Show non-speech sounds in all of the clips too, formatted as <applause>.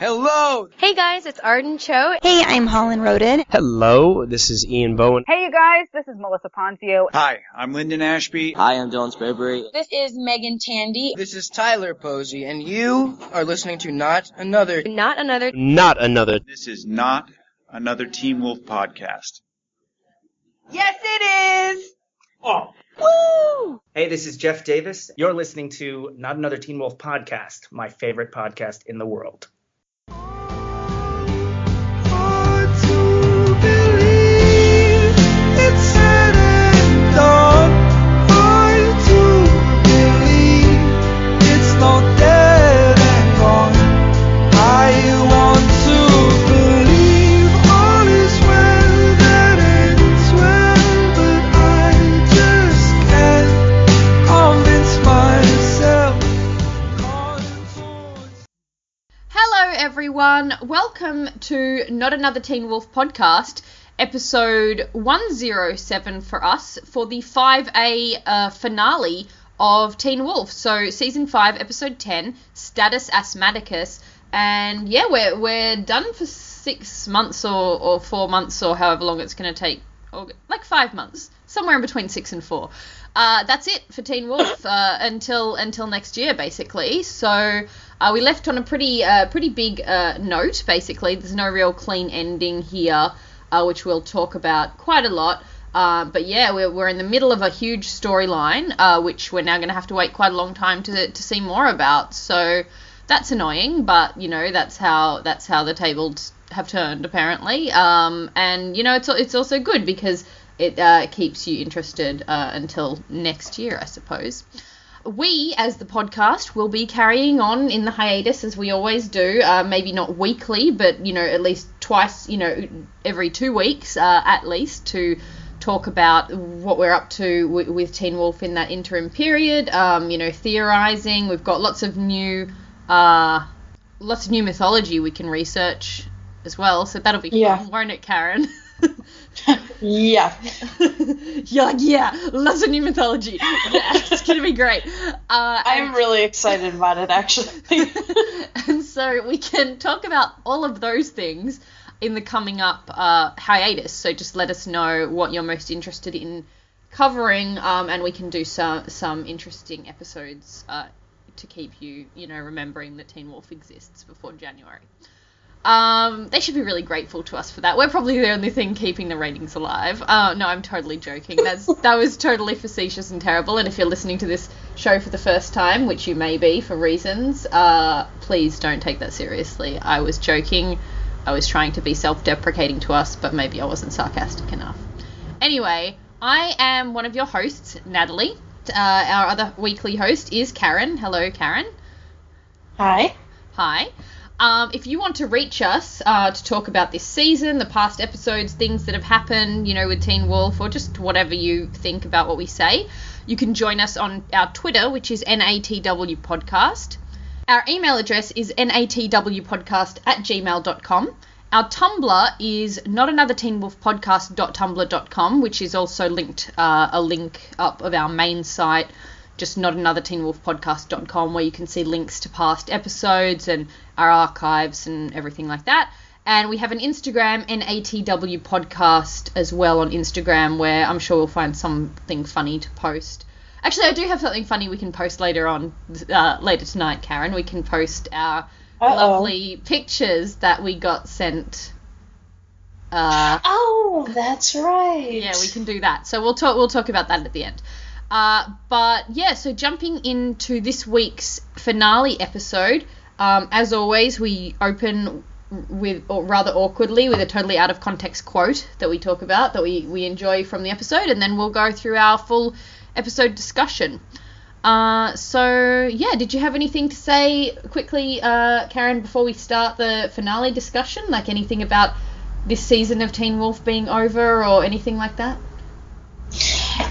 Hello! Hey guys, it's Arden Cho. Hey, I'm Holland Roden. Hello, this is Ian Bohen. Hey you guys, this is Melissa Ponzio. Hi, I'm Linden Ashby. Hi, I'm Dylan Sprayberry. This is Meagan Tandy. This is Tyler Posey, and you are listening to Not Another. Not another. Not another. This is not another Teen Wolf podcast. Yes, it is! Oh. Woo! Hey, this is Jeff Davis. You're listening to Not Another Teen Wolf podcast, my favorite podcast in the world. Everyone. Welcome to Not Another Teen Wolf podcast, episode 107 for us for the 5A uh, finale of Teen Wolf. So, season 5, episode 10, Status Asthmaticus. And yeah, we're, we're done for six months or, or four months or however long it's going to take, or like five months, somewhere in between six and four. Uh, that's it for Teen Wolf uh, until until next year, basically. So uh, we left on a pretty uh, pretty big uh, note. Basically, there's no real clean ending here, uh, which we'll talk about quite a lot. but yeah, we're, we're in the middle of a huge storyline, which we're now going to have to wait quite a long time to to see more about. So that's annoying, but you know that's how that's how the tables have turned apparently. Um, and you know it's it's also good because it uh, keeps you interested uh, until next year, I suppose. We, as the podcast, will be carrying on in the hiatus as we always do. Uh, maybe not weekly, but you know, at least twice, you know, every two weeks uh, at least to talk about what we're up to w- with Teen Wolf in that interim period. Um, you know, theorizing. We've got lots of new, uh, lots of new mythology we can research as well. So that'll be yeah. fun, won't it, Karen? <laughs> yeah. <laughs> You're like, yeah, lots of new mythology. Yeah, <laughs> <laughs> it's gonna be great. Uh, I'm really excited about it, actually. and so we can talk about all of those things in the coming up uh, hiatus. So just let us know what you're most interested in covering, um, and we can do some some interesting episodes uh, to keep you, you know, remembering that Teen Wolf exists before January. Um, they should be really grateful to us for that. We're probably the only thing keeping the ratings alive. Uh, no, I'm totally joking. That's <laughs> that was totally facetious and terrible. And if you're listening to this show for the first time, which you may be for reasons, uh, please don't take that seriously. I was joking. I was trying to be self-deprecating to us, but maybe I wasn't sarcastic enough. Anyway, I am one of your hosts, Natalie. Uh, our other weekly host is Karen. Hello, Karen. Hi. Hi. Um, if you want to reach us uh, to talk about this season, the past episodes, things that have happened, you know, with Teen Wolf, or just whatever you think about what we say, you can join us on our Twitter, which is NATW Podcast. Our email address is natwpodcast at gmail.com. Our Tumblr is not another Teen Wolf podcast.tumblr.com, which is also linked uh, a link up of our main site just not another teen wolf podcast.com where you can see links to past episodes and our archives and everything like that. And we have an instagram natw podcast as well on instagram where i'm sure we'll find something funny to post. Actually i do have something funny we can post later on uh, later tonight karen. We can post our Uh-oh. lovely pictures that we got sent uh, oh that's right. Yeah we can do that. So we'll talk we'll talk about that at the end uh, but yeah, so jumping into this week's finale episode, um, as always, we open with, or rather awkwardly, with a totally out of context quote that we talk about that we, we enjoy from the episode, and then we'll go through our full episode discussion. Uh, so yeah, did you have anything to say quickly, uh, Karen, before we start the finale discussion? Like anything about this season of Teen Wolf being over or anything like that?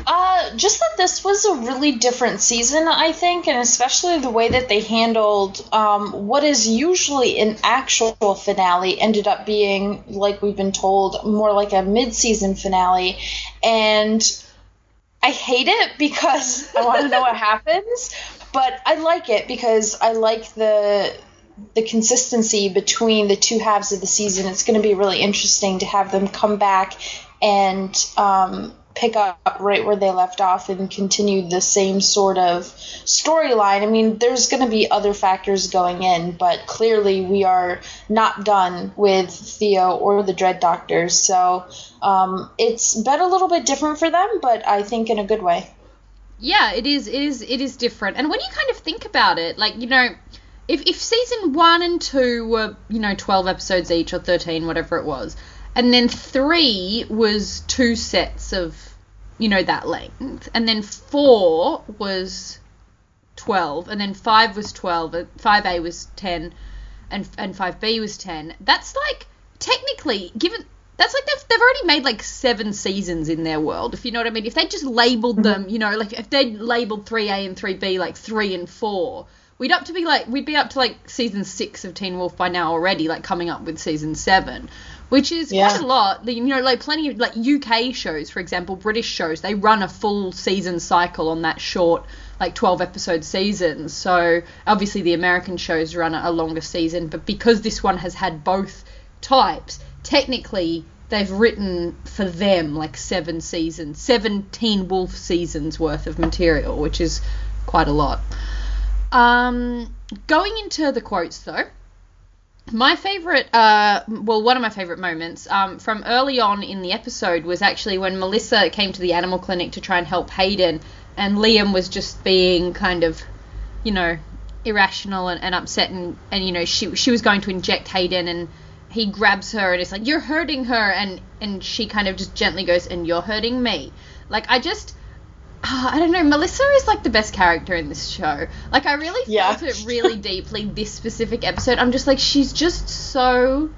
Uh, just that this was a really different season, I think, and especially the way that they handled um, what is usually an actual finale ended up being, like we've been told, more like a mid-season finale, and I hate it because <laughs> I want to know what happens, but I like it because I like the the consistency between the two halves of the season. It's going to be really interesting to have them come back and um, pick up right where they left off and continue the same sort of storyline. I mean, there's going to be other factors going in, but clearly we are not done with Theo or the Dread Doctors. So um, it's been a little bit different for them, but I think in a good way. Yeah, it is. It is. It is different. And when you kind of think about it, like you know, if if season one and two were you know twelve episodes each or thirteen, whatever it was, and then three was two sets of you know that length, and then four was twelve, and then five was 12 5a was ten, and and five B was ten. That's like technically given that's like they've, they've already made like seven seasons in their world if you know what i mean. If they just labeled mm-hmm. them you know like if they labeled 3a and 3b like 3 and 4 we'd up to be like we'd be up to like season 6 of teen wolf by now already like coming up with season 7 which is Yeah. quite a lot you know like plenty of like uk shows for example british shows they run a full season cycle on that short like 12 episode seasons so obviously the american shows run a longer season but because this one has had both types technically they've written for them like seven seasons, 17 Wolf seasons worth of material, which is quite a lot. Um, going into the quotes though, my favorite, uh, well, one of my favorite moments um, from early on in the episode was actually when Melissa came to the animal clinic to try and help Hayden, and Liam was just being kind of, you know, irrational and, and upset, and, and you know she she was going to inject Hayden, and he grabs her and is like, "You're hurting her," and and she kind of just gently goes, "And you're hurting me." Like I just. Ah, I don't know. Melissa is like the best character in this show. Like I really Yeah. felt it really <laughs> deeply this specific episode. I'm just like she's just so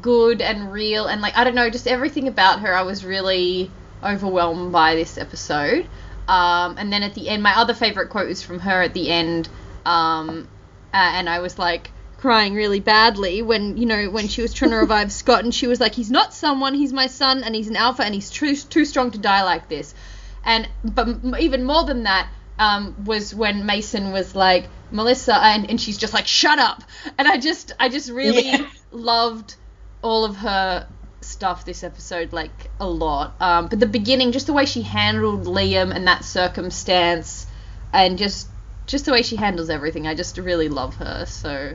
good and real and like I don't know, just everything about her I was really overwhelmed by this episode. Um, and then at the end, my other favorite quote was from her at the end, um, uh, and I was like crying really badly when you know when she was trying to revive <laughs> Scott, and she was like, "He's not someone, he's my son, and he's an alpha, and he's too too strong to die like this." And but even more than that um, was when Mason was like Melissa, and, and she's just like, "Shut up!" And I just I just really Yeah. <laughs> loved all of her stuff this episode like a lot. Um, but the beginning, just the way she handled Liam and that circumstance, and just just the way she handles everything, I just really love her. So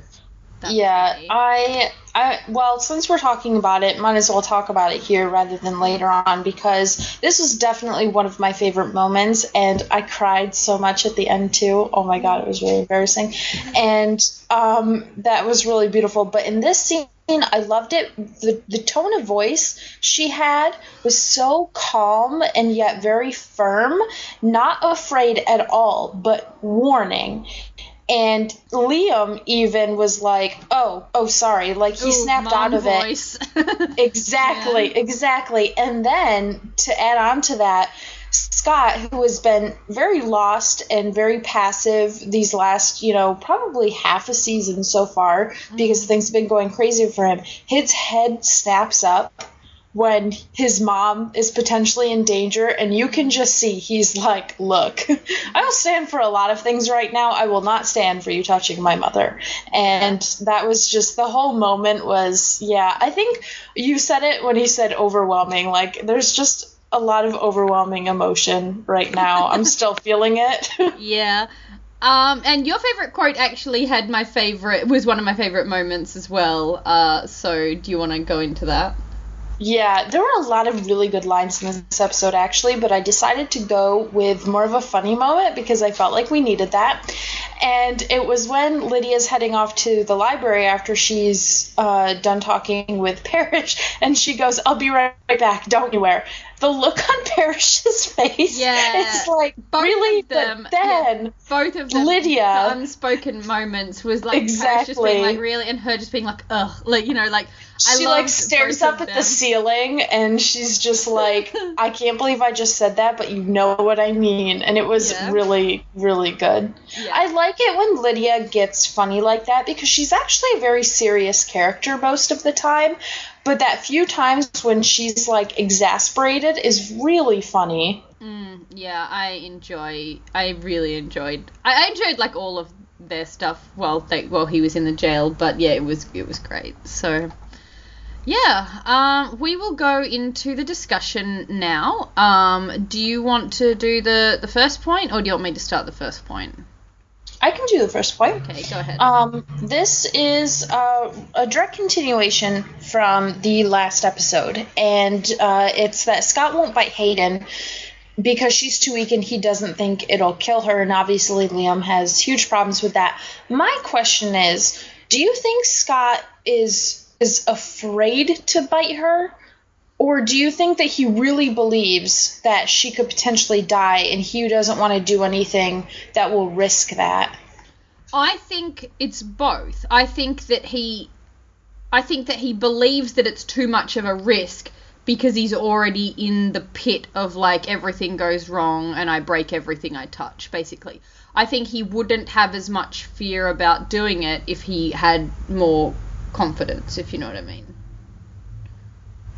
that's yeah. I, I, well, since we're talking about it, might as well talk about it here rather than later on because this was definitely one of my favorite moments, and I cried so much at the end too. Oh my god, it was really embarrassing, and um, that was really beautiful. But in this scene. I loved it. The, the tone of voice she had was so calm and yet very firm, not afraid at all, but warning. And Liam even was like, "Oh, oh, sorry." Like he Ooh, snapped out of it. voice. <laughs> Exactly, exactly. And then to add on to that, Scott, who has been very lost and very passive these last, you know, probably half a season so far because mm-hmm. things have been going crazy for him, his head snaps up when his mom is potentially in danger and you can just see he's like look <laughs> i'll stand for a lot of things right now i will not stand for you touching my mother and that was just the whole moment was yeah i think you said it when he said overwhelming like there's just a lot of overwhelming emotion right now i'm <laughs> still feeling it <laughs> yeah. Um, and your favorite quote actually had my favorite was one of my favorite moments as well. Uh, so do you want to go into that? Yeah, there were a lot of really good lines in this episode, actually, but I decided to go with more of a funny moment because I felt like we needed that. And it was when Lydia's heading off to the library after she's uh, done talking with <laughs> Parrish, and she goes, I'll be right back, don't you wear. The look on <laughs> Parrish's face, Yeah. it's like, Both really? of them, but then, Both of them, Lydia. the unspoken moments was like Exactly. being like really, and her just being like ugh, like you know, like I she like stares up at them. the ceiling and she's just like <laughs> i can't believe i just said that but you know what i mean and it was Yeah. really really good Yeah. i like it when lydia gets funny like that because she's actually a very serious character most of the time but that few times when she's like exasperated is really funny Mm, yeah, I enjoy. I really enjoyed. I, I enjoyed like all of their stuff while they while he was in the jail. But yeah, it was it was great. So yeah, um, we will go into the discussion now. Um, do you want to do the the first point, or do you want me to start the first point? I can do the first point. Okay, go ahead. Um, this is uh, a direct continuation from the last episode, and uh, it's that Scott won't bite Hayden because she's too weak and he doesn't think it'll kill her, and obviously Liam has huge problems with that. My question is, do you think Scott is is afraid to bite her? Or do you think that he really believes that she could potentially die and he doesn't want to do anything that will risk that? I think it's both. I think that he I think that he believes that it's too much of a risk because he's already in the pit of like everything goes wrong and I break everything I touch basically. I think he wouldn't have as much fear about doing it if he had more confidence, if you know what I mean.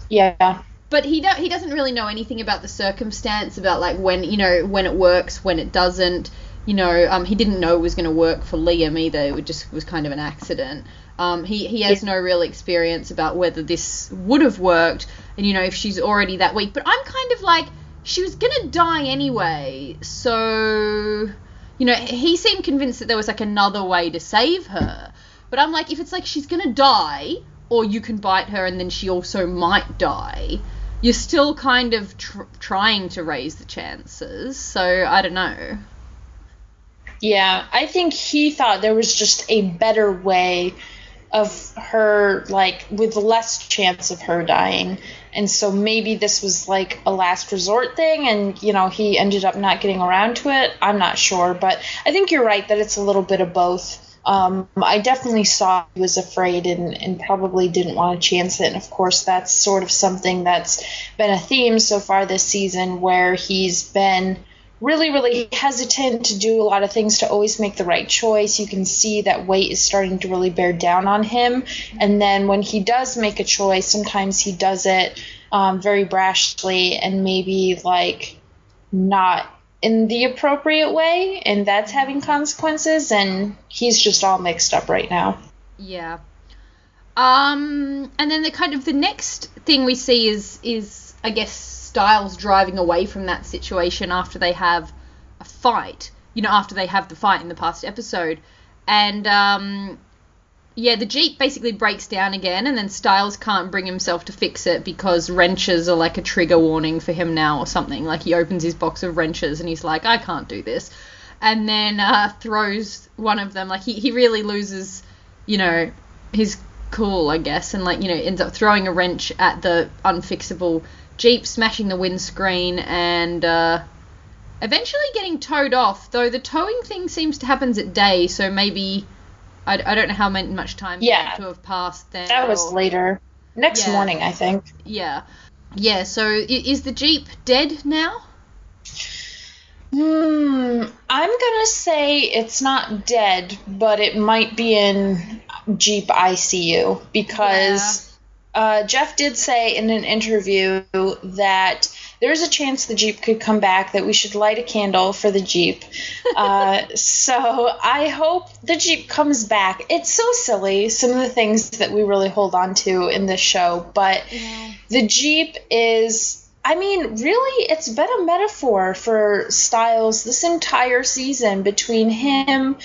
Yeah. But he do- he doesn't really know anything about the circumstance about like when you know when it works, when it doesn't. You know, um, he didn't know it was going to work for Liam either. It just was kind of an accident. Um, he he has no real experience about whether this would have worked, and you know if she's already that weak. But I'm kind of like she was gonna die anyway, so you know he seemed convinced that there was like another way to save her. But I'm like, if it's like she's gonna die, or you can bite her and then she also might die, you're still kind of tr- trying to raise the chances. So I don't know. Yeah, I think he thought there was just a better way of her, like, with less chance of her dying. And so maybe this was like a last resort thing, and, you know, he ended up not getting around to it. I'm not sure, but I think you're right that it's a little bit of both. Um, I definitely saw he was afraid and, and probably didn't want to chance it. And of course, that's sort of something that's been a theme so far this season where he's been really, really hesitant to do a lot of things to always make the right choice. You can see that weight is starting to really bear down on him. And then when he does make a choice, sometimes he does it um, very brashly and maybe like not in the appropriate way, and that's having consequences. And he's just all mixed up right now. Yeah. Um, and then the kind of the next thing we see is is I guess Stiles driving away from that situation after they have a fight. You know, after they have the fight in the past episode, and um, yeah, the Jeep basically breaks down again, and then Stiles can't bring himself to fix it because wrenches are like a trigger warning for him now or something. Like he opens his box of wrenches and he's like, I can't do this. And then uh, throws one of them. Like he, he really loses, you know, his cool, I guess, and like, you know, ends up throwing a wrench at the unfixable Jeep, smashing the windscreen, and uh, eventually getting towed off. Though the towing thing seems to happen at day, so maybe I, I don't know how much time Yeah. to have passed there. That was or- later. Next Yeah. morning, I think. Yeah, yeah. So is the Jeep dead now? Hmm, I'm gonna say it's not dead, but it might be in Jeep ICU because uh, Jeff did say in an interview that there's a chance the Jeep could come back, that we should light a candle for the Jeep. Uh, <laughs> so I hope the Jeep comes back. It's so silly, some of the things that we really hold on to in this show, but the Jeep is. I mean, really, it's been a metaphor for Stiles this entire season between him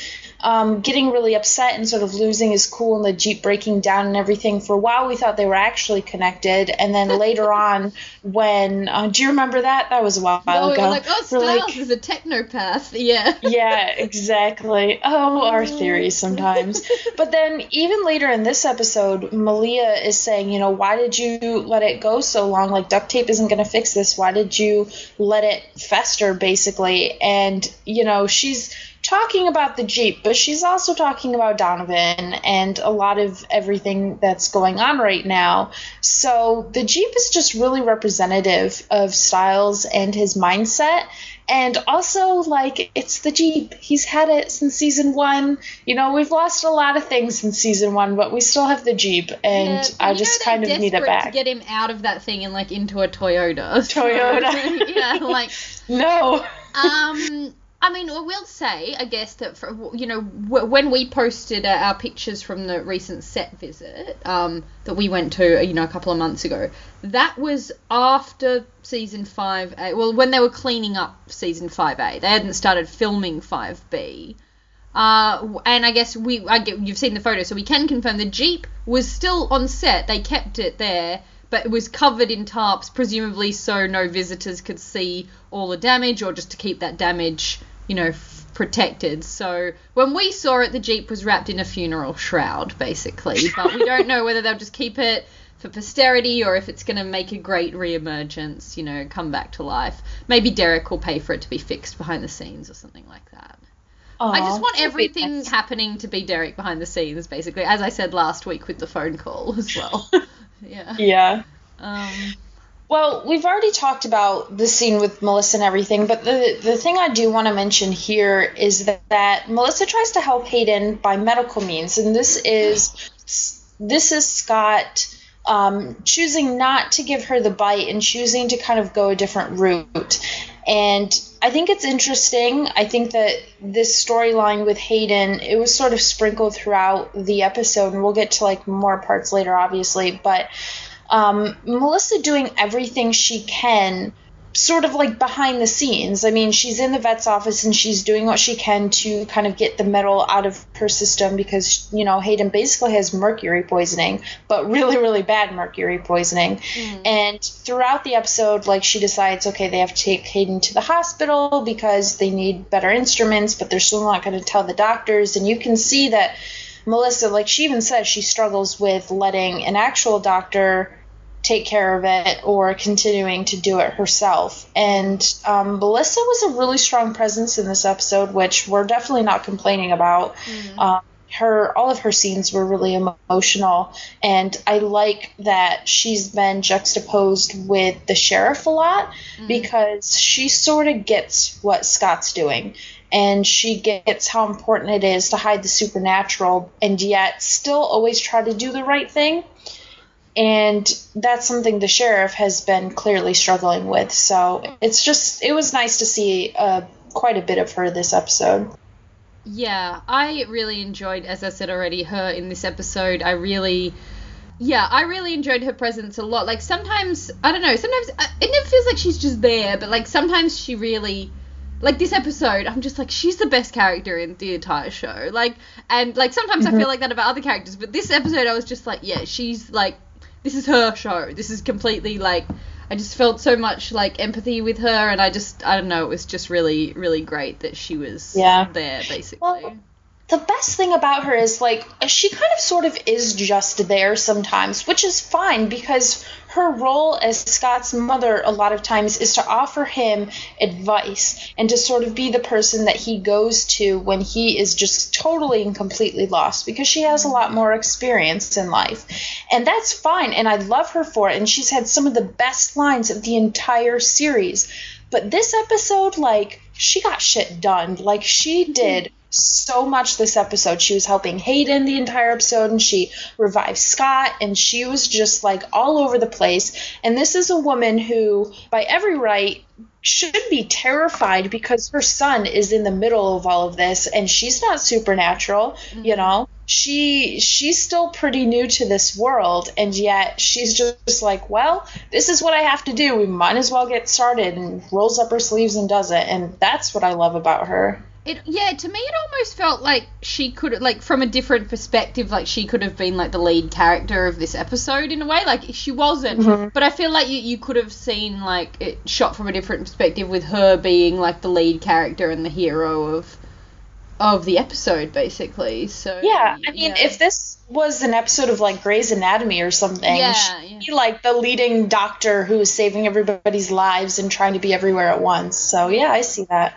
um, getting really upset and sort of losing his cool and the Jeep breaking down and everything. For a while, we thought they were actually connected. And then <laughs> later on, when. Uh, do you remember that? That was a while Oh, ago. like, oh, Stiles like- is a technopath. <laughs> Yeah. yeah, exactly. Oh, our theories sometimes. but then, even later in this episode, Malia is saying, you know, why did you let it go so long? Like, duct tape isn't going to fix this. Why did you let it fester, basically? And, you know, she's talking about the Jeep, but she's also talking about Donovan and a lot of everything that's going on right now. So the Jeep is just really representative of Stiles and his mindset. And also, like, it's the Jeep. He's had it since season one. You know, we've lost a lot of things since season one, but we still have the Jeep. And Yeah, I just kind of need it back. To get him out of that thing and like into a Toyota. So, <laughs> <laughs> Toyota. yeah, like <laughs> no. um I mean, I will say, I guess that for, you know when we posted uh, our pictures from the recent set visit um, that we went to, you know, a couple of months ago, that was after season five A. Well, when they were cleaning up season five A, they hadn't started filming five B. Uh, and I guess we, I get, you've seen the photo, so we can confirm the Jeep was still on set. They kept it there, but it was covered in tarps, presumably so no visitors could see all the damage, or just to keep that damage, you know, f- protected. So when we saw it, the Jeep was wrapped in a funeral shroud, basically. <laughs> But we don't know whether they'll just keep it for posterity or if it's going to make a great reemergence, you know, come back to life. Maybe Derek will pay for it to be fixed behind the scenes or something like that. I just want everything happening to be Derek behind the scenes, basically, as I said last week with the phone call as well. <laughs> <laughs> yeah. Yeah. Um, Well, we've already talked about the scene with Melissa and everything, but the the thing I do want to mention here is that, that Melissa tries to help Hayden by medical means, and this is this is Scott um, choosing not to give her the bite and choosing to kind of go a different route. And I think it's interesting. I think that this storyline with Hayden, it was sort of sprinkled throughout the episode, and we'll get to like more parts later, obviously. But um, Melissa doing everything she can, sort of like behind the scenes. I mean, she's in the vet's office and she's doing what she can to kind of get the metal out of her system because, you know, Hayden basically has mercury poisoning, but really, really bad mercury poisoning. And throughout the episode, like, she decides, okay, they have to take Hayden to the hospital because they need better instruments, but they're still not going to tell the doctors. And you can see that. Melissa, like she even says, she struggles with letting an actual doctor take care of it or continuing to do it herself. And um, Melissa was a really strong presence in this episode, which we're definitely not complaining about. Um, her all of her scenes were really emotional, and I like that she's been juxtaposed with the sheriff a lot because she sort of gets what Scott's doing. And she gets how important it is to hide the supernatural and yet still always try to do the right thing and that's something the sheriff has been clearly struggling with. So it's just it was nice to see uh, quite a bit of her this episode. Yeah, I really enjoyed, as I said already, her in this episode. I really, yeah, I really enjoyed her presence a lot. Like sometimes, I don't know, sometimes uh, it never feels like she's just there, but like sometimes she really, like this episode, I'm just like she's the best character in the entire show. Like, and like sometimes I feel mm-hmm. like that about other characters, but this episode I was just like, yeah, she's like, this is her show. This is completely like. I just felt so much like empathy with her, and I just I don't know. It was just really really great that she was Yeah. there basically. Well, the best thing about her is like she kind of sort of is just there sometimes, which is fine because her role as Scott's mother a lot of times is to offer him advice and to sort of be the person that he goes to when he is just totally and completely lost because she has a lot more experience in life. And that's fine and I love her for it and she's had some of the best lines of the entire series. But this episode like she got shit done. Like she mm-hmm. did so much this episode. She was helping Hayden the entire episode and she revived Scott and she was just like all over the place. And this is a woman who, by every right, should be terrified because her son is in the middle of all of this and she's not supernatural, you mm-hmm. know. She she's still pretty new to this world and yet she's just like, well, this is what I have to do. We might as well get started and rolls up her sleeves and does it and that's what I love about her. It yeah, to me it almost felt like she could like from a different perspective, like she could have been like the lead character of this episode in a way. Like she wasn't, mm-hmm. but I feel like you, you could have seen like it shot from a different perspective with her being like the lead character and the hero of of the episode basically. So Yeah, I mean, yeah. if this was an episode of like Grey's Anatomy or something, Yeah, she'd be like the leading doctor who is saving everybody's lives and trying to be everywhere at once. So yeah, I see that.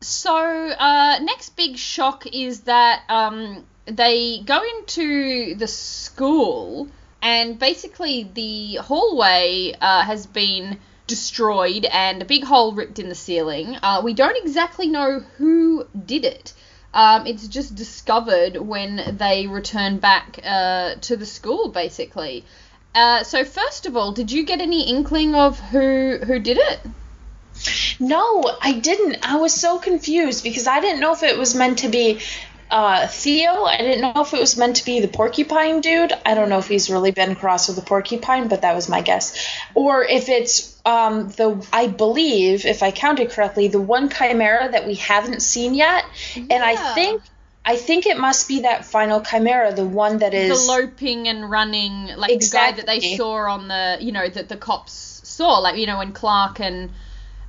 So uh, next big shock is that um, they go into the school and basically the hallway uh, has been destroyed and a big hole ripped in the ceiling. Uh, we don't exactly know who did it. Um, it's just discovered when they return back uh, to the school, basically. Uh, so first of all, did you get any inkling of who who did it? No, I didn't. I was so confused because I didn't know if it was meant to be uh, Theo. I didn't know if it was meant to be the porcupine dude. I don't know if he's really been crossed with the porcupine, but that was my guess. Or if it's um, the, I believe, if I counted correctly, the one chimera that we haven't seen yet. And I think. I think it must be that final chimera, the one that is the loping and running, like the guy that they saw on the, you know, that the cops saw, like you know when Clark and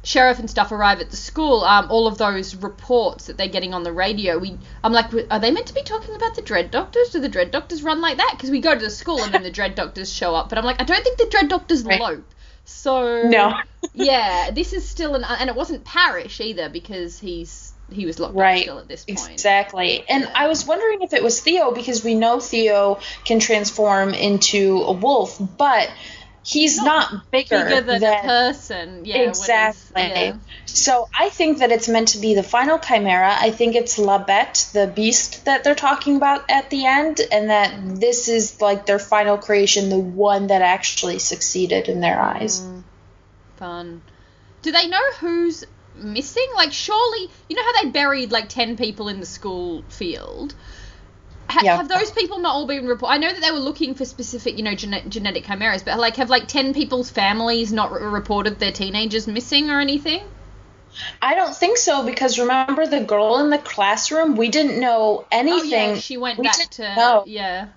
sheriff and stuff arrive at the school. Um, all of those reports that they're getting on the radio. We, I'm like, are they meant to be talking about the dread doctors? Do the dread doctors run like that? Because we go to the school and then the dread doctors show up, but I'm like, I don't think the dread doctors Right. lope. So No. <laughs> yeah, this is still an, and it wasn't Parrish either because he's he was locked up still at this point. Exactly. And I was wondering if it was Theo because we know Theo can transform into a wolf, but he's not, bigger, Bigger than than a person, yeah. Exactly. yeah. So I think that it's meant to be the final chimera. I think it's La Labette, the beast that they're talking about at the end, and that this is like their final creation, the one that actually succeeded in their eyes. Mm. Fun. Do they know who's missing? Like, surely, you know how they buried like 10 people in the school field? Ha- Yeah. Have those people not all been reported? I know that they were looking for specific, you know, gene- genetic chimeras, but like, have like 10 people's families not re- reported their teenagers missing or anything? I don't think so because remember the girl in the classroom? We didn't know anything. Oh, yeah, she went we back to. know. Yeah.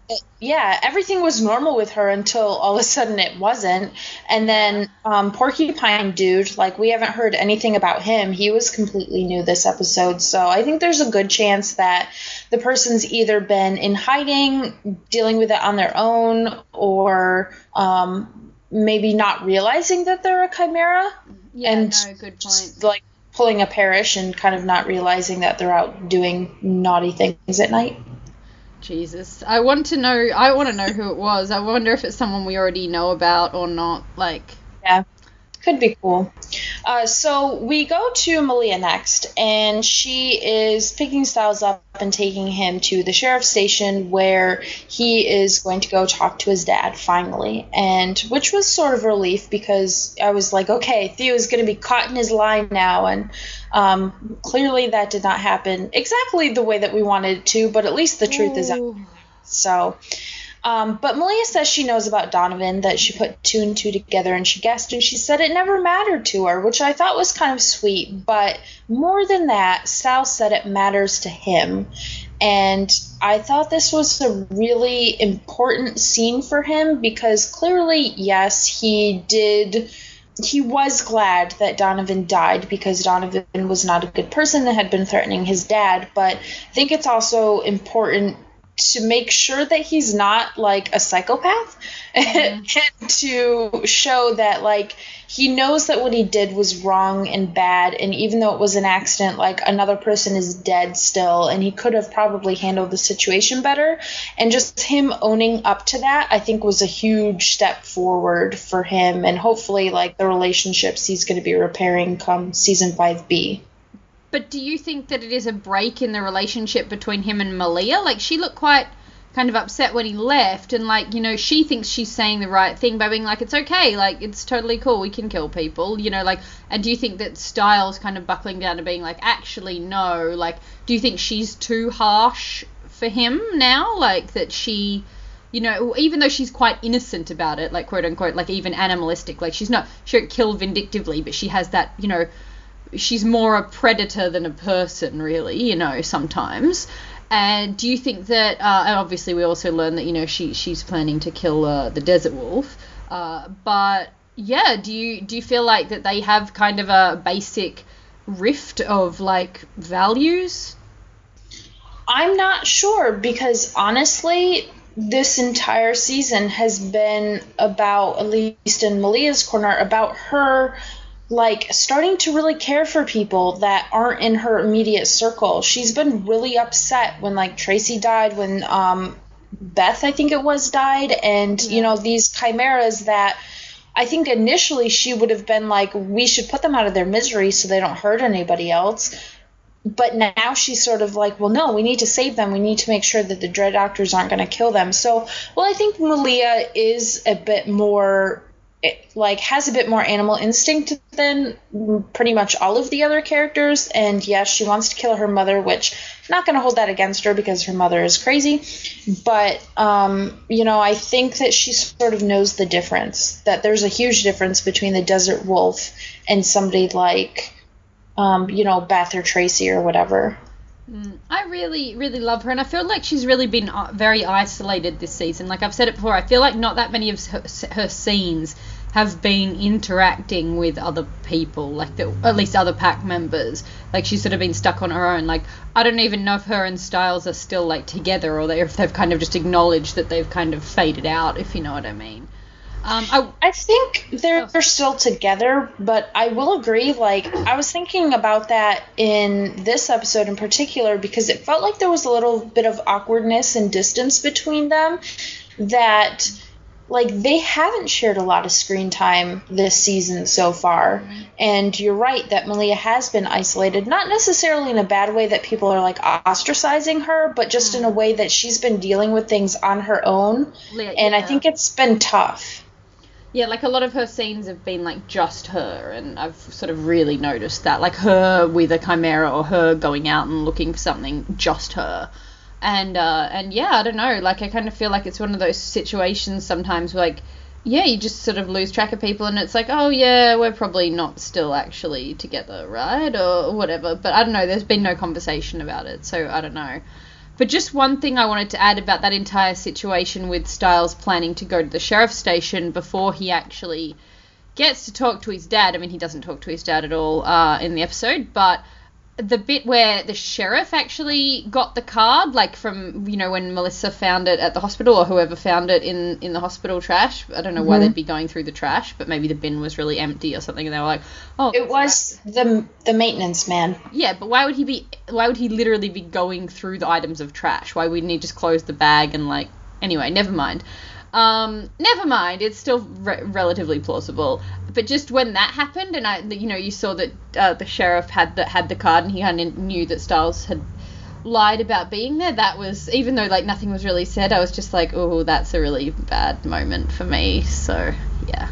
yeah, everything was normal with her until all of a sudden it wasn't. And then um, Porcupine Dude, like we haven't heard anything about him. He was completely new this episode, so I think there's a good chance that the person's either been in hiding, dealing with it on their own, or um, maybe not realizing that they're a chimera Yeah, And no, good point. just, like pulling a Parrish and kind of not realizing that they're out doing naughty things at night. Jesus. I want to know, I want to know who it was. I wonder if it's someone we already know about or not. Like, Yeah, could be cool. Uh, so we go to Malia next, and she is picking Stiles up and taking him to the sheriff's station where he is going to go talk to his dad finally. And which was sort of relief because I was like, okay, Theo is going to be caught in his line now, and um, clearly that did not happen exactly the way that we wanted it to, but at least the truth is out. So, um, but Malia says she knows about Donovan, that she put two and two together and she guessed, and she said it never mattered to her, which I thought was kind of sweet. But more than that, Sal said it matters to him. And I thought this was a really important scene for him because clearly, yes, he did. He was glad that Donovan died because Donovan was not a good person that had been threatening his dad. But I think it's also important to make sure that he's not like a psychopath <laughs> mm-hmm. and to show that like he knows that what he did was wrong and bad and even though it was an accident like another person is dead still and he could have probably handled the situation better and just him owning up to that I think was a huge step forward for him and hopefully like the relationships he's going to be repairing come season 5B. But do you think that it is a break in the relationship between him and Malia? Like, she looked quite kind of upset when he left, and, like, you know, she thinks she's saying the right thing by being like, it's okay, like, it's totally cool, we can kill people, you know, like, and do you think that Stiles kind of buckling down to being like, actually, no, like, do you think she's too harsh for him now? Like, that she. You know, even though she's quite innocent about it, like quote unquote, like even animalistic, like she's not, she won't kill vindictively, but she has that, you know, she's more a predator than a person, really, you know, sometimes. And do you think that, uh, and obviously we also learn that, you know, she she's planning to kill uh, the desert wolf, uh, but yeah, do you do you feel like that they have kind of a basic rift of like values? I'm not sure because honestly, this entire season has been about, at least in Malia's corner, about her like starting to really care for people that aren't in her immediate circle. She's been really upset when like Tracy died, when um Beth, I think it was, died, and you know, these chimeras that I think initially she would have been like, we should put them out of their misery so they don't hurt anybody else but now she's sort of like, well, no, we need to save them. We need to make sure that the dread doctors aren't going to kill them. So, well, I think Malia is a bit more it, like has a bit more animal instinct than pretty much all of the other characters. And yes she wants to kill her mother which I'm not going to hold that against her because her mother is crazy. But um, you know i think that she sort of knows the difference that there's a huge difference between the desert wolf and somebody like um, you know beth or tracy or whatever I really, really love her, and I feel like she's really been uh, very isolated this season. Like I've said it before, I feel like not that many of her, her scenes have been interacting with other people, like the, at least other pack members. Like she's sort of been stuck on her own. Like I don't even know if her and Stiles are still like together, or they, if they've kind of just acknowledged that they've kind of faded out, if you know what I mean. Um, I, I think they're, they're still together, but I will agree. Like, I was thinking about that in this episode in particular because it felt like there was a little bit of awkwardness and distance between them that, like, they haven't shared a lot of screen time this season so far. And you're right that Malia has been isolated, not necessarily in a bad way that people are, like, ostracizing her, but just in a way that she's been dealing with things on her own. And I think it's been tough. Yeah, like a lot of her scenes have been like just her, and I've sort of really noticed that, like her with a chimera or her going out and looking for something, just her. And uh, and yeah, I don't know, like I kind of feel like it's one of those situations sometimes, where, like yeah, you just sort of lose track of people, and it's like, oh yeah, we're probably not still actually together, right, or whatever. But I don't know, there's been no conversation about it, so I don't know. But just one thing I wanted to add about that entire situation with Stiles planning to go to the sheriff's station before he actually gets to talk to his dad. I mean, he doesn't talk to his dad at all uh, in the episode, but the bit where the sheriff actually got the card, like from you know when Melissa found it at the hospital or whoever found it in in the hospital trash. I don't know why Mhm. they'd be going through the trash, but maybe the bin was really empty or something, and they were like, "Oh, It was the the maintenance man. yeah, but why would he be? Why would he literally be going through the items of trash? Why wouldn't he just close the bag and like? Anyway, never mind. Um, never mind. It's still re- relatively plausible. But just when that happened, and I, you know, you saw that uh, the sheriff had the had the card, and he knew that Stiles had lied about being there. That was even though like nothing was really said. I was just like, oh, that's a really bad moment for me. So yeah.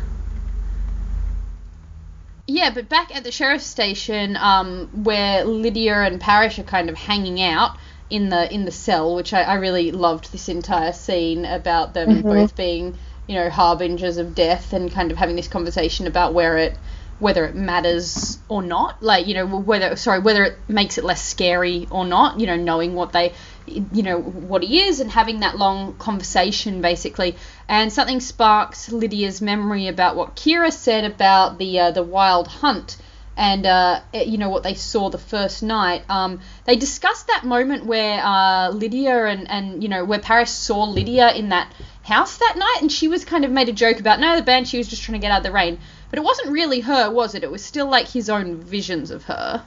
Yeah, but back at the sheriff's station, um, where Lydia and Parrish are kind of hanging out in the in the cell, which I, I really loved this entire scene about them Mhm. both being, you know, harbingers of death and kind of having this conversation about where it whether it matters or not, like you know whether sorry whether it makes it less scary or not, you know, knowing what they you know what he is and having that long conversation basically. And something sparks Lydia's memory about what Kira said about the uh, the wild hunt and uh, you know what they saw the first night. Um, they discussed that moment where uh, Lydia and and you know where Parrish saw Lydia in that house that night, and she was kind of made a joke about no, the banshee was just trying to get out of the rain, but it wasn't really her, was it? It was still like his own visions of her.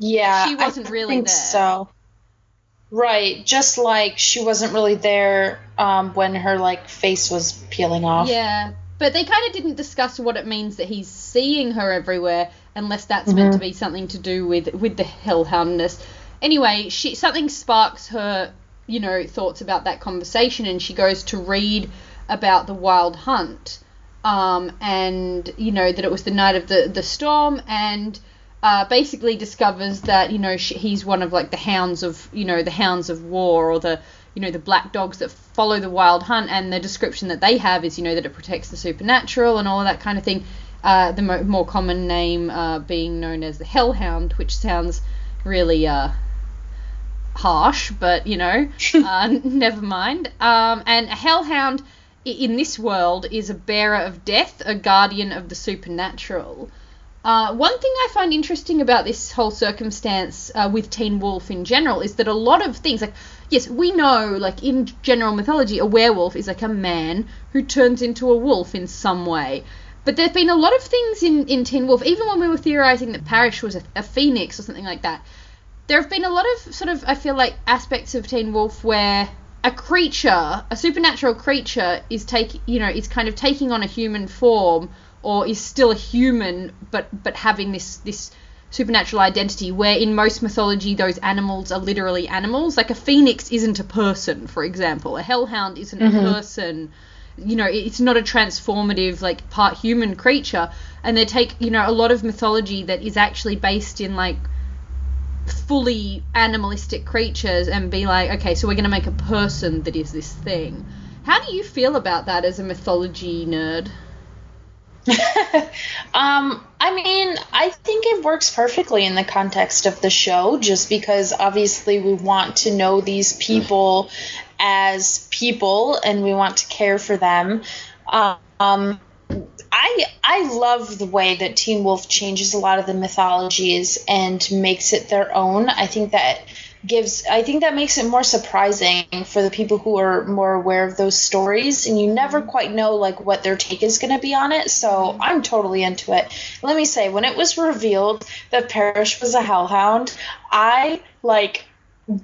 Yeah, She wasn't I really think there. So, right, just like she wasn't really there um, when her like face was peeling off. Yeah, but they kind of didn't discuss what it means that he's seeing her everywhere, unless that's meant to Mhm. be something to do with with the hellhoundness. Anyway, she something sparks her, you know, thoughts about that conversation, and she goes to read about the wild hunt, um, and you know that it was the night of the the storm, and uh, basically discovers that you know sh he's one of like the hounds of you know the hounds of war or the you know the black dogs that follow the wild hunt and the description that they have is you know that it protects the supernatural and all of that kind of thing uh, the mo- more common name uh, being known as the hellhound which sounds really uh, harsh but you know <laughs> uh, never mind um, and a hellhound in this world is a bearer of death a guardian of the supernatural uh, one thing I find interesting about this whole circumstance uh, with Teen Wolf in general is that a lot of things, like, yes, we know, like, in general mythology, a werewolf is like a man who turns into a wolf in some way. But there've been a lot of things in, in Teen Wolf, even when we were theorizing that Parrish was a, a phoenix or something like that, there have been a lot of sort of, I feel like, aspects of Teen Wolf where a creature, a supernatural creature, is take, you know, is kind of taking on a human form or is still a human but but having this this supernatural identity where in most mythology those animals are literally animals. Like a phoenix isn't a person for example. A hellhound isn't Mhm. a person you know it's not a transformative like part human creature. And they take you know a lot of mythology that is actually based in like fully animalistic creatures and be like okay so we're going to make a person that is this thing. How do you feel about that as a mythology nerd? <laughs> Um, I mean, I think it works perfectly in the context of the show, just because obviously we want to know these people as people and we want to care for them. Um, I I love the way that Teen Wolf changes a lot of the mythologies and makes it their own. I think that gives I think that makes it more surprising for the people who are more aware of those stories and you never quite know like what their take is going to be on it so I'm totally into it. Let me say when it was revealed that Parrish was a hellhound, I like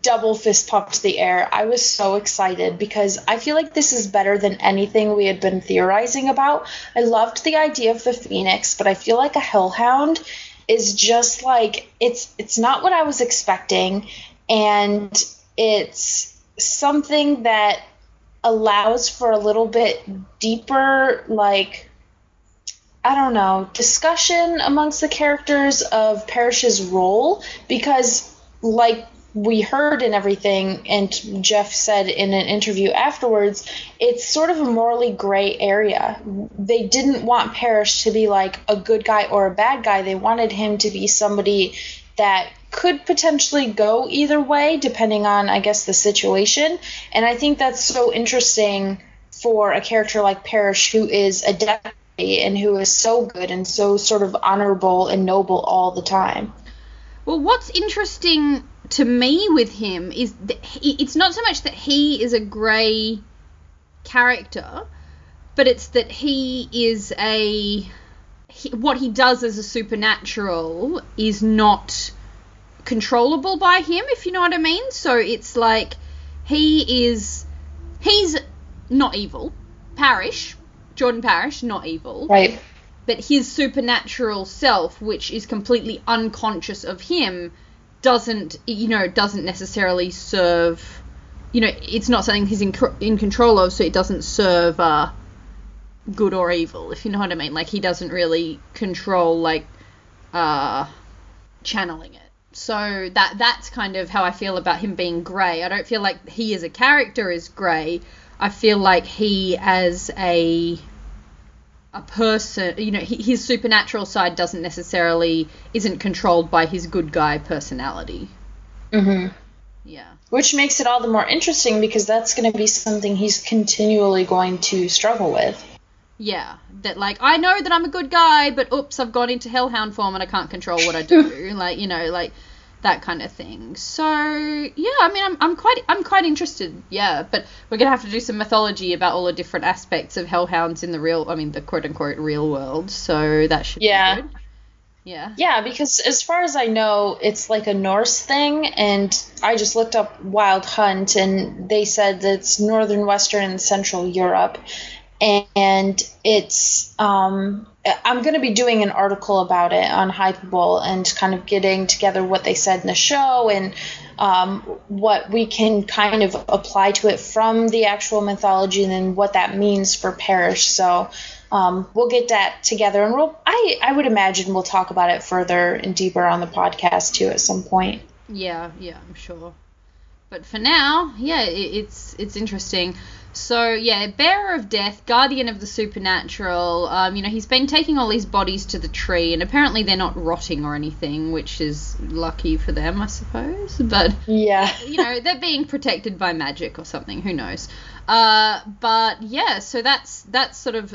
double fist pumped the air. I was so excited because I feel like this is better than anything we had been theorizing about. I loved the idea of the phoenix, but I feel like a hellhound is just like it's it's not what I was expecting and it's something that allows for a little bit deeper like I don't know, discussion amongst the characters of Parrish's role because like we heard and everything and Jeff said in an interview afterwards, it's sort of a morally gray area. They didn't want Parrish to be like a good guy or a bad guy. They wanted him to be somebody that could potentially go either way depending on I guess the situation. And I think that's so interesting for a character like Parrish who is a deputy and who is so good and so sort of honorable and noble all the time. Well, what's interesting to me with him is that he, it's not so much that he is a grey character, but it's that he is a he, what he does as a supernatural is not controllable by him, if you know what I mean. So it's like he is he's not evil. Parrish, Jordan Parrish, not evil. Right. But his supernatural self, which is completely unconscious of him, doesn't you know doesn't necessarily serve. You know, it's not something he's in, in control of, so it doesn't serve uh, good or evil, if you know what I mean. Like he doesn't really control like uh, channeling it. So that that's kind of how I feel about him being grey. I don't feel like he as a character is grey. I feel like he as a a person, you know, his supernatural side doesn't necessarily isn't controlled by his good guy personality. Mhm. Yeah. Which makes it all the more interesting because that's going to be something he's continually going to struggle with. Yeah, that like I know that I'm a good guy, but oops, I've gone into hellhound form and I can't control what I do. <laughs> like you know, like that kind of thing. So yeah, I mean, I'm, I'm quite I'm quite interested. Yeah, but we're gonna have to do some mythology about all the different aspects of hellhounds in the real, I mean, the quote unquote real world. So that should yeah. be good. Yeah. Yeah, because as far as I know, it's like a Norse thing, and I just looked up Wild Hunt, and they said that it's northern, western, and central Europe, and it's um, I'm going to be doing an article about it on Hypable and kind of getting together what they said in the show and um, what we can kind of apply to it from the actual mythology and then what that means for Parrish. So um, we'll get that together and we'll I, I would imagine we'll talk about it further and deeper on the podcast too at some point. Yeah, yeah, I'm sure. But for now, yeah, it, it's it's interesting. So yeah, bearer of death, guardian of the supernatural. Um, you know, he's been taking all these bodies to the tree, and apparently they're not rotting or anything, which is lucky for them, I suppose. <laughs> But yeah, you know, they're being protected by magic or something. Who knows? Uh, but yeah, so that's that's sort of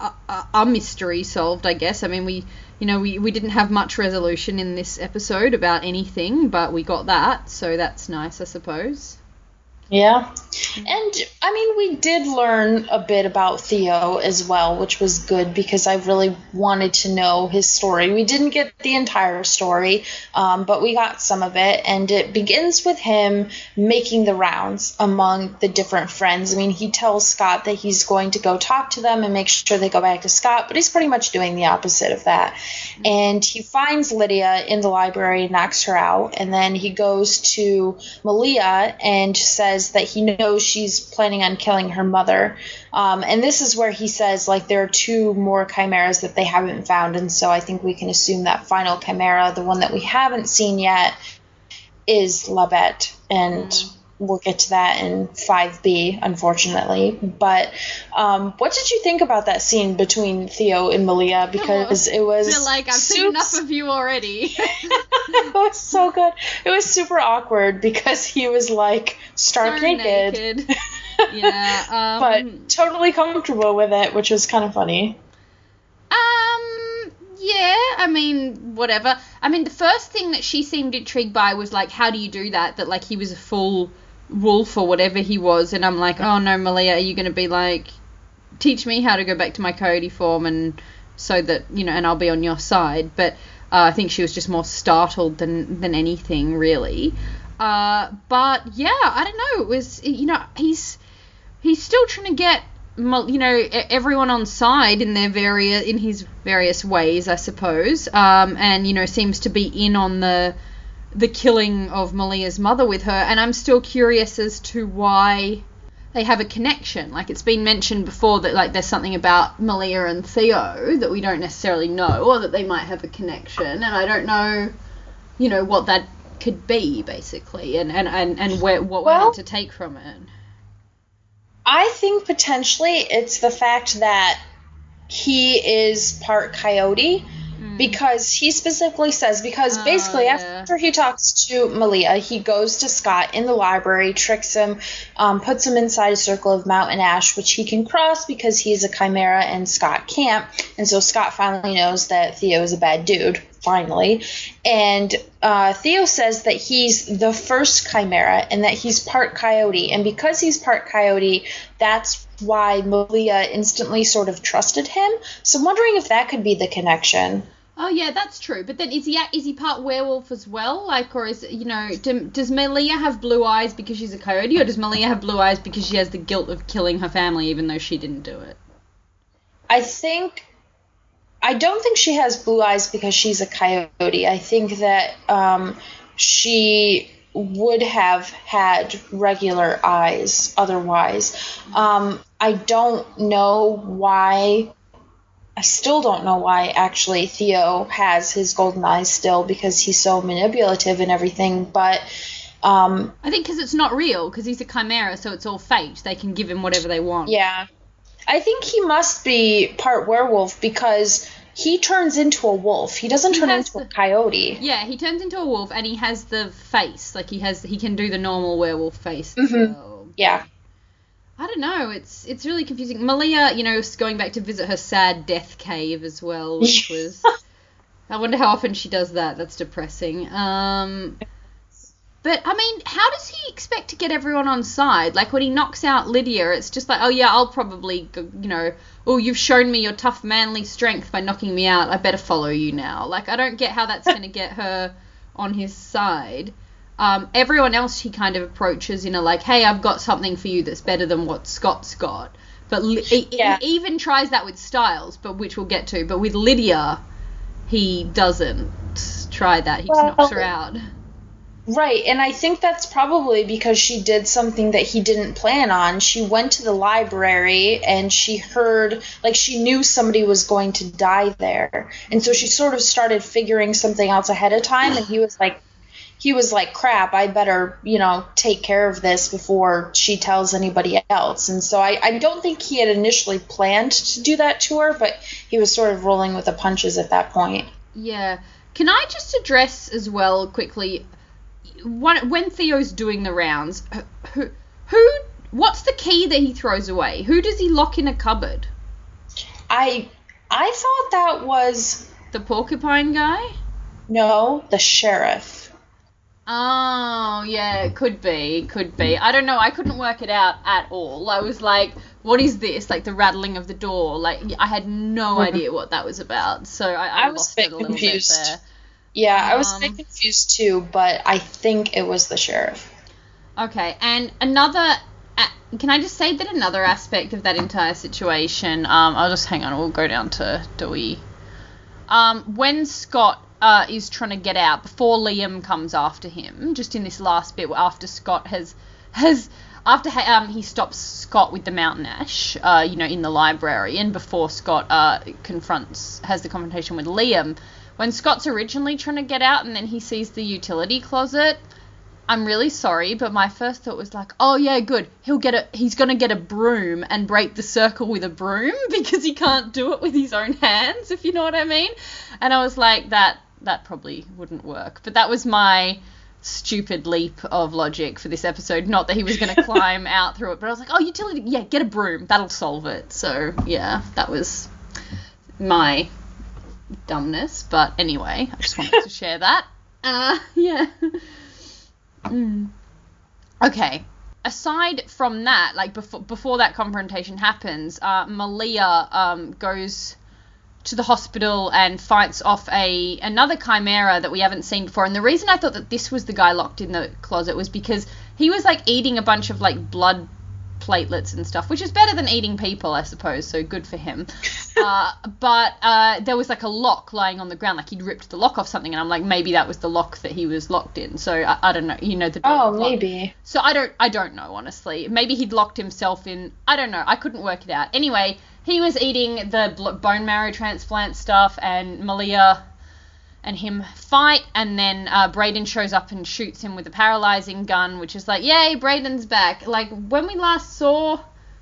a, a, a mystery solved, I guess. I mean, we you know we we didn't have much resolution in this episode about anything, but we got that, so that's nice, I suppose. Yeah. And I mean, we did learn a bit about Theo as well, which was good because I really wanted to know his story. We didn't get the entire story, um, but we got some of it. And it begins with him making the rounds among the different friends. I mean, he tells Scott that he's going to go talk to them and make sure they go back to Scott, but he's pretty much doing the opposite of that. And he finds Lydia in the library, and knocks her out, and then he goes to Malia and says, that he knows she's planning on killing her mother. Um, and this is where he says, like, there are two more chimeras that they haven't found. And so I think we can assume that final chimera, the one that we haven't seen yet, is Labette. And we'll get to that in 5B, unfortunately. But um, what did you think about that scene between Theo and Malia? Because it was. Like I've seen enough of you already. <laughs> <laughs> it was so good. It was super awkward because he was like stark So naked, naked. <laughs> yeah. Um, but totally comfortable with it, which was kind of funny. Um, yeah, I mean, whatever. I mean, the first thing that she seemed intrigued by was like, how do you do that? That like he was a full wolf or whatever he was, and I'm like, oh no, Malia, are you gonna be like, teach me how to go back to my coyote form and so that you know, and I'll be on your side. But uh, I think she was just more startled than than anything really. Uh, but yeah, I don't know. It was you know he's he's still trying to get you know everyone on side in their various in his various ways, I suppose. Um, and you know seems to be in on the the killing of Malia's mother with her, and I'm still curious as to why they have a connection. Like it's been mentioned before that like there's something about Malia and Theo that we don't necessarily know, or that they might have a connection, and I don't know, you know, what that could be basically, and and and, and where what Well- meant to take from it. I think potentially it's the fact that he is part coyote because he specifically says because Oh, basically yeah. after he talks to Malia, he goes to Scott in the library, tricks him, um, puts him inside a circle of mountain ash, which he can cross because he's a chimera and Scott can't. And so Scott finally knows that Theo is a bad dude. Finally, and uh, Theo says that he's the first chimera and that he's part coyote, and because he's part coyote, that's why Malia instantly sort of trusted him. So I'm wondering if that could be the connection. Oh yeah, that's true. But then is he is he part werewolf as well? Like, or is you know, do, does Malia have blue eyes because she's a coyote, or does Malia have blue eyes because she has the guilt of killing her family even though she didn't do it? I think I don't think she has blue eyes because she's a coyote. I think that um, she would have had regular eyes otherwise. Um, I don't know why. I still don't know why actually Theo has his golden eyes still because he's so manipulative and everything, but um, I think because it's not real, because he's a chimera, so it's all fake. They can give him whatever they want. Yeah. I think he must be part werewolf because he turns into a wolf. He doesn't He turn into a coyote. Yeah, he turns into a wolf and he has the face. Like he has, he can do the normal werewolf face. Mhm. well. Yeah. I don't know. It's it's really confusing. Malia, you know, is going back to visit her sad death cave as well, <laughs> which was. I wonder how often she does that. That's depressing. Um, but I mean, how does he expect to get everyone on side? Like when he knocks out Lydia, it's just like, oh yeah, I'll probably, you know, oh you've shown me your tough manly strength by knocking me out. I better follow you now. Like I don't get how that's going to get her on his side. Um, everyone else he kind of approaches in a like, hey, I've got something for you that's better than what Scott's got. But Li- he, Yeah. he even tries that with Stiles, but which we'll get to. But with Lydia, he doesn't try that. He just Well- knocks her out. Right, and I think that's probably because she did something that he didn't plan on. She went to the library and she heard, like, she knew somebody was going to die there. And so she sort of started figuring something else ahead of time, and he was like, he was like, crap, I better, you know, take care of this before she tells anybody else. And so I, I don't think he had initially planned to do that to her, but he was sort of rolling with the punches at that point. Yeah. Can I just address as well quickly one, when Theo's doing the rounds, who who what's the key that he throws away? Who does he lock in a cupboard? I I thought that was The porcupine guy? no, the sheriff. Oh, yeah, it could be, could be. I don't know. I couldn't work it out at all. I was like, what is this? Like the rattling of the door. Like I had no mm-hmm. idea what that was about. So I, I, I was lost a it a little confused. bit there. Yeah, I was a Um, bit confused too, but I think it was the sheriff. Okay, and another. Can I just say that another aspect of that entire situation? Um, I'll just hang on. We'll go down to Dewey. Um, when Scott uh, is trying to get out before Liam comes after him, just in this last bit after Scott has has after ha- um, he stops Scott with the mountain ash, uh, you know, in the library, and before Scott uh, confronts has the confrontation with Liam, when Scott's originally trying to get out, and then he sees the utility closet. I'm really sorry, but my first thought was like, oh yeah, good. He'll get a he's gonna get a broom and break the circle with a broom <laughs> because he can't do it with his own hands, if you know what I mean. And I was like, that that probably wouldn't work. But that was my stupid leap of logic for this episode. Not that he was gonna <laughs> climb out through it, but I was like, oh utility yeah, get a broom, that'll solve it. So yeah, that was my dumbness. But anyway, I just wanted to share that. Uh <laughs> yeah. Mm. Okay. Aside from that, like before before that confrontation happens, uh, Malia um, goes to the hospital and fights off a another chimera that we haven't seen before. And the reason I thought that this was the guy locked in the closet was because he was like eating a bunch of like blood platelets and stuff, which is better than eating people, I suppose. So good for him. <laughs> uh, but uh, there was like a lock lying on the ground, like he'd ripped the lock off something, and I'm like, maybe that was the lock that he was locked in. So I, I don't know. You know the. Oh, maybe. So I don't I don't know honestly. Maybe he'd locked himself in. I don't know. I couldn't work it out. Anyway, he was eating the bl- bone marrow transplant stuff, and Malia and him fight, and then uh, Brayden shows up and shoots him with a paralyzing gun, which is like, yay, Brayden's back. Like when we last saw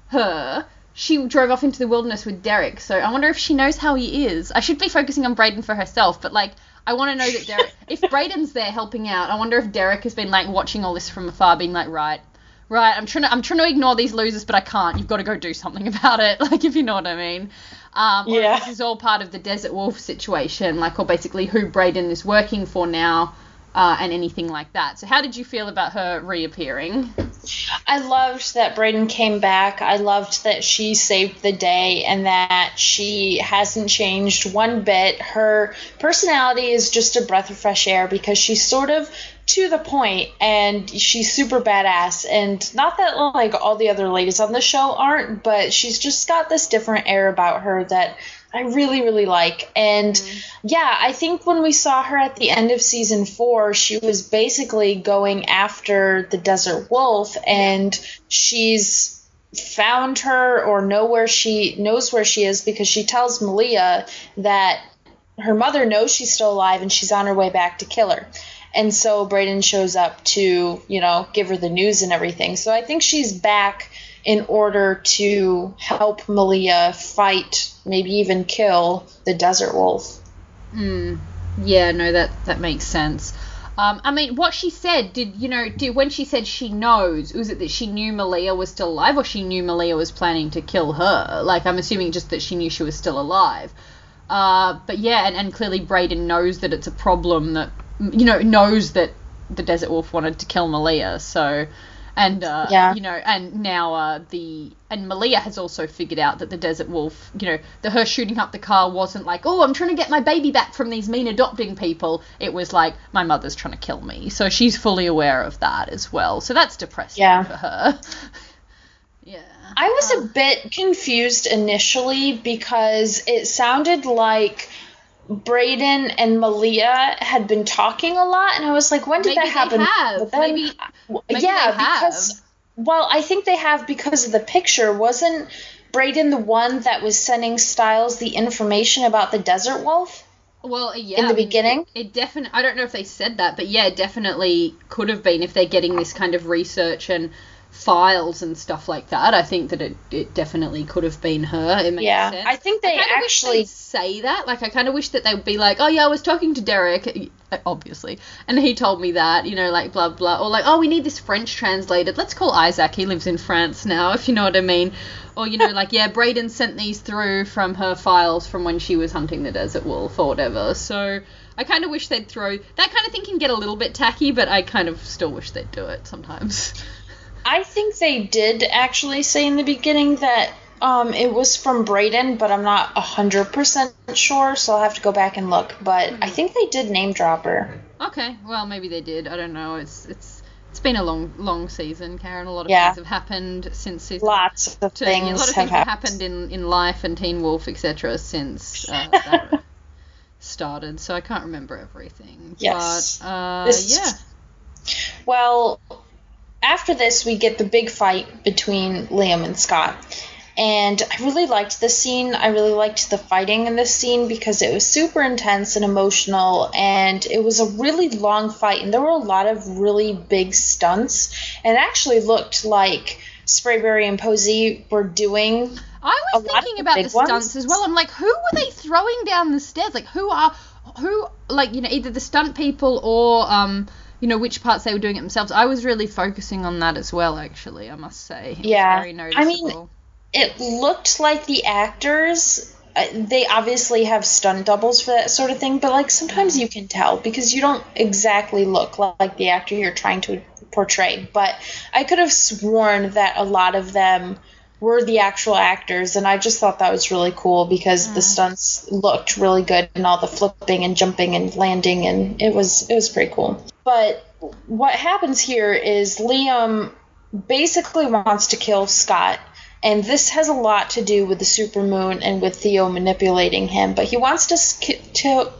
her. She drove off into the wilderness with Derek, so I wonder if she knows how he is. I should be focusing on Brayden for herself, but like, I want to know that Derek. <laughs> if Brayden's there helping out, I wonder if Derek has been like watching all this from afar, being like, right, right, I'm trying to, I'm trying to ignore these losers, but I can't. You've got to go do something <laughs> about it, <laughs> like if you know what I mean. Um, Yeah. This is all part of the Desert Wolf situation, like, or basically who Brayden is working for now, uh, and anything like that. So, how did you feel about her reappearing? I loved that Brayden came back. I loved that she saved the day and that she hasn't changed one bit. Her personality is just a breath of fresh air because she's sort of to the point and she's super badass. And not that like all the other ladies on the show aren't, but she's just got this different air about her that I really, really like. And mm-hmm. yeah, I think when we saw her at the end of season four, she was basically going after the Desert Wolf, and she's found her or know where she knows where she is because she tells Malia that her mother knows she's still alive and she's on her way back to kill her. And so Brayden shows up to, you know, give her the news and everything. So I think she's back in order to help Malia fight, maybe even kill the Desert Wolf. Mm, yeah, no, that that makes sense. Um, I mean, what she said, did you know? Did when she said she knows, was it that she knew Malia was still alive, or she knew Malia was planning to kill her? Like, I'm assuming just that she knew she was still alive. Uh, but yeah, and, and clearly Brayden knows that it's a problem that you know knows that the Desert Wolf wanted to kill Malia. So, and uh, Yeah. you know, and now uh, the and Malia has also figured out that the Desert Wolf, you know, the her shooting up the car wasn't like, oh, I'm trying to get my baby back from these mean adopting people. It was like my mother's trying to kill me. So she's fully aware of that as well. So that's depressing Yeah. for her. <laughs> yeah. I was a bit confused initially because it sounded like Brayden and Malia had been talking a lot, and I was like, when did Maybe that they happen? have. Maybe- maybe yeah, because well, I think they have because of the picture. Wasn't Brayden the one that was sending Stiles the information about the Desert Wolf? Well, yeah. In the I mean, beginning? it definitely. I don't know if they said that, but yeah, it definitely could have been if they're getting this kind of research and files and stuff like that. I think that it, it definitely could have been her. It makes Yeah, sense. I think they wish actually- they'd say that. Like, I kind of wish that they would be like, "Oh yeah, I was talking to Derek, uh, obviously, and he told me that, you know, like blah blah," or like, "Oh, we need this French translated. Let's call Isaac. He lives in France now, <laughs> if you know what I mean." Or you know, <laughs> like, yeah, Brayden sent these through from her files from when she was hunting the desert wolf or whatever. So I kind of wish they'd throw that kind of thing can get a little bit tacky, but I kind of still wish they'd do it sometimes. <laughs> I think they did actually say in the beginning that um, it was from Brayden, but I'm not 100% sure, so I'll have to go back and look. But I think they did name drop her. Okay, well maybe they did. I don't know. It's it's it's been a long long season, Karen. A lot of Yeah. things have happened since season Lots of two. Yeah, things a lot of have things have happened. happened in in life and Teen Wolf, etc. Since uh, <laughs> that started. So I can't remember everything. Yes. But uh, yeah. Well, after this, we get the big fight between Liam and Scott. And I really liked this scene. I really liked the fighting in this scene because it was super intense and emotional, and it was a really long fight, and there were a lot of really big stunts. And it actually looked like Sprayberry and Posey were doing. I was a lot of thinking about the stunts ones. as well. I'm like, who were they throwing down the stairs? Like, who are who? Like, you know, either the stunt people or um, you know, which parts they were doing it themselves. I was really focusing on that as well. Actually, I must say. It Yeah. very I mean, it looked like the actors uh, they obviously have stunt doubles for that sort of thing but like sometimes you can tell because you don't exactly look like the actor you're trying to portray but i could have sworn that a lot of them were the actual actors and i just thought that was really cool because the mm. stunts looked really good and all the flipping and jumping and landing and it was it was pretty cool but what happens here is liam basically wants to kill scott and this has a lot to do with the supermoon and with Theo manipulating him. But he wants to sk- to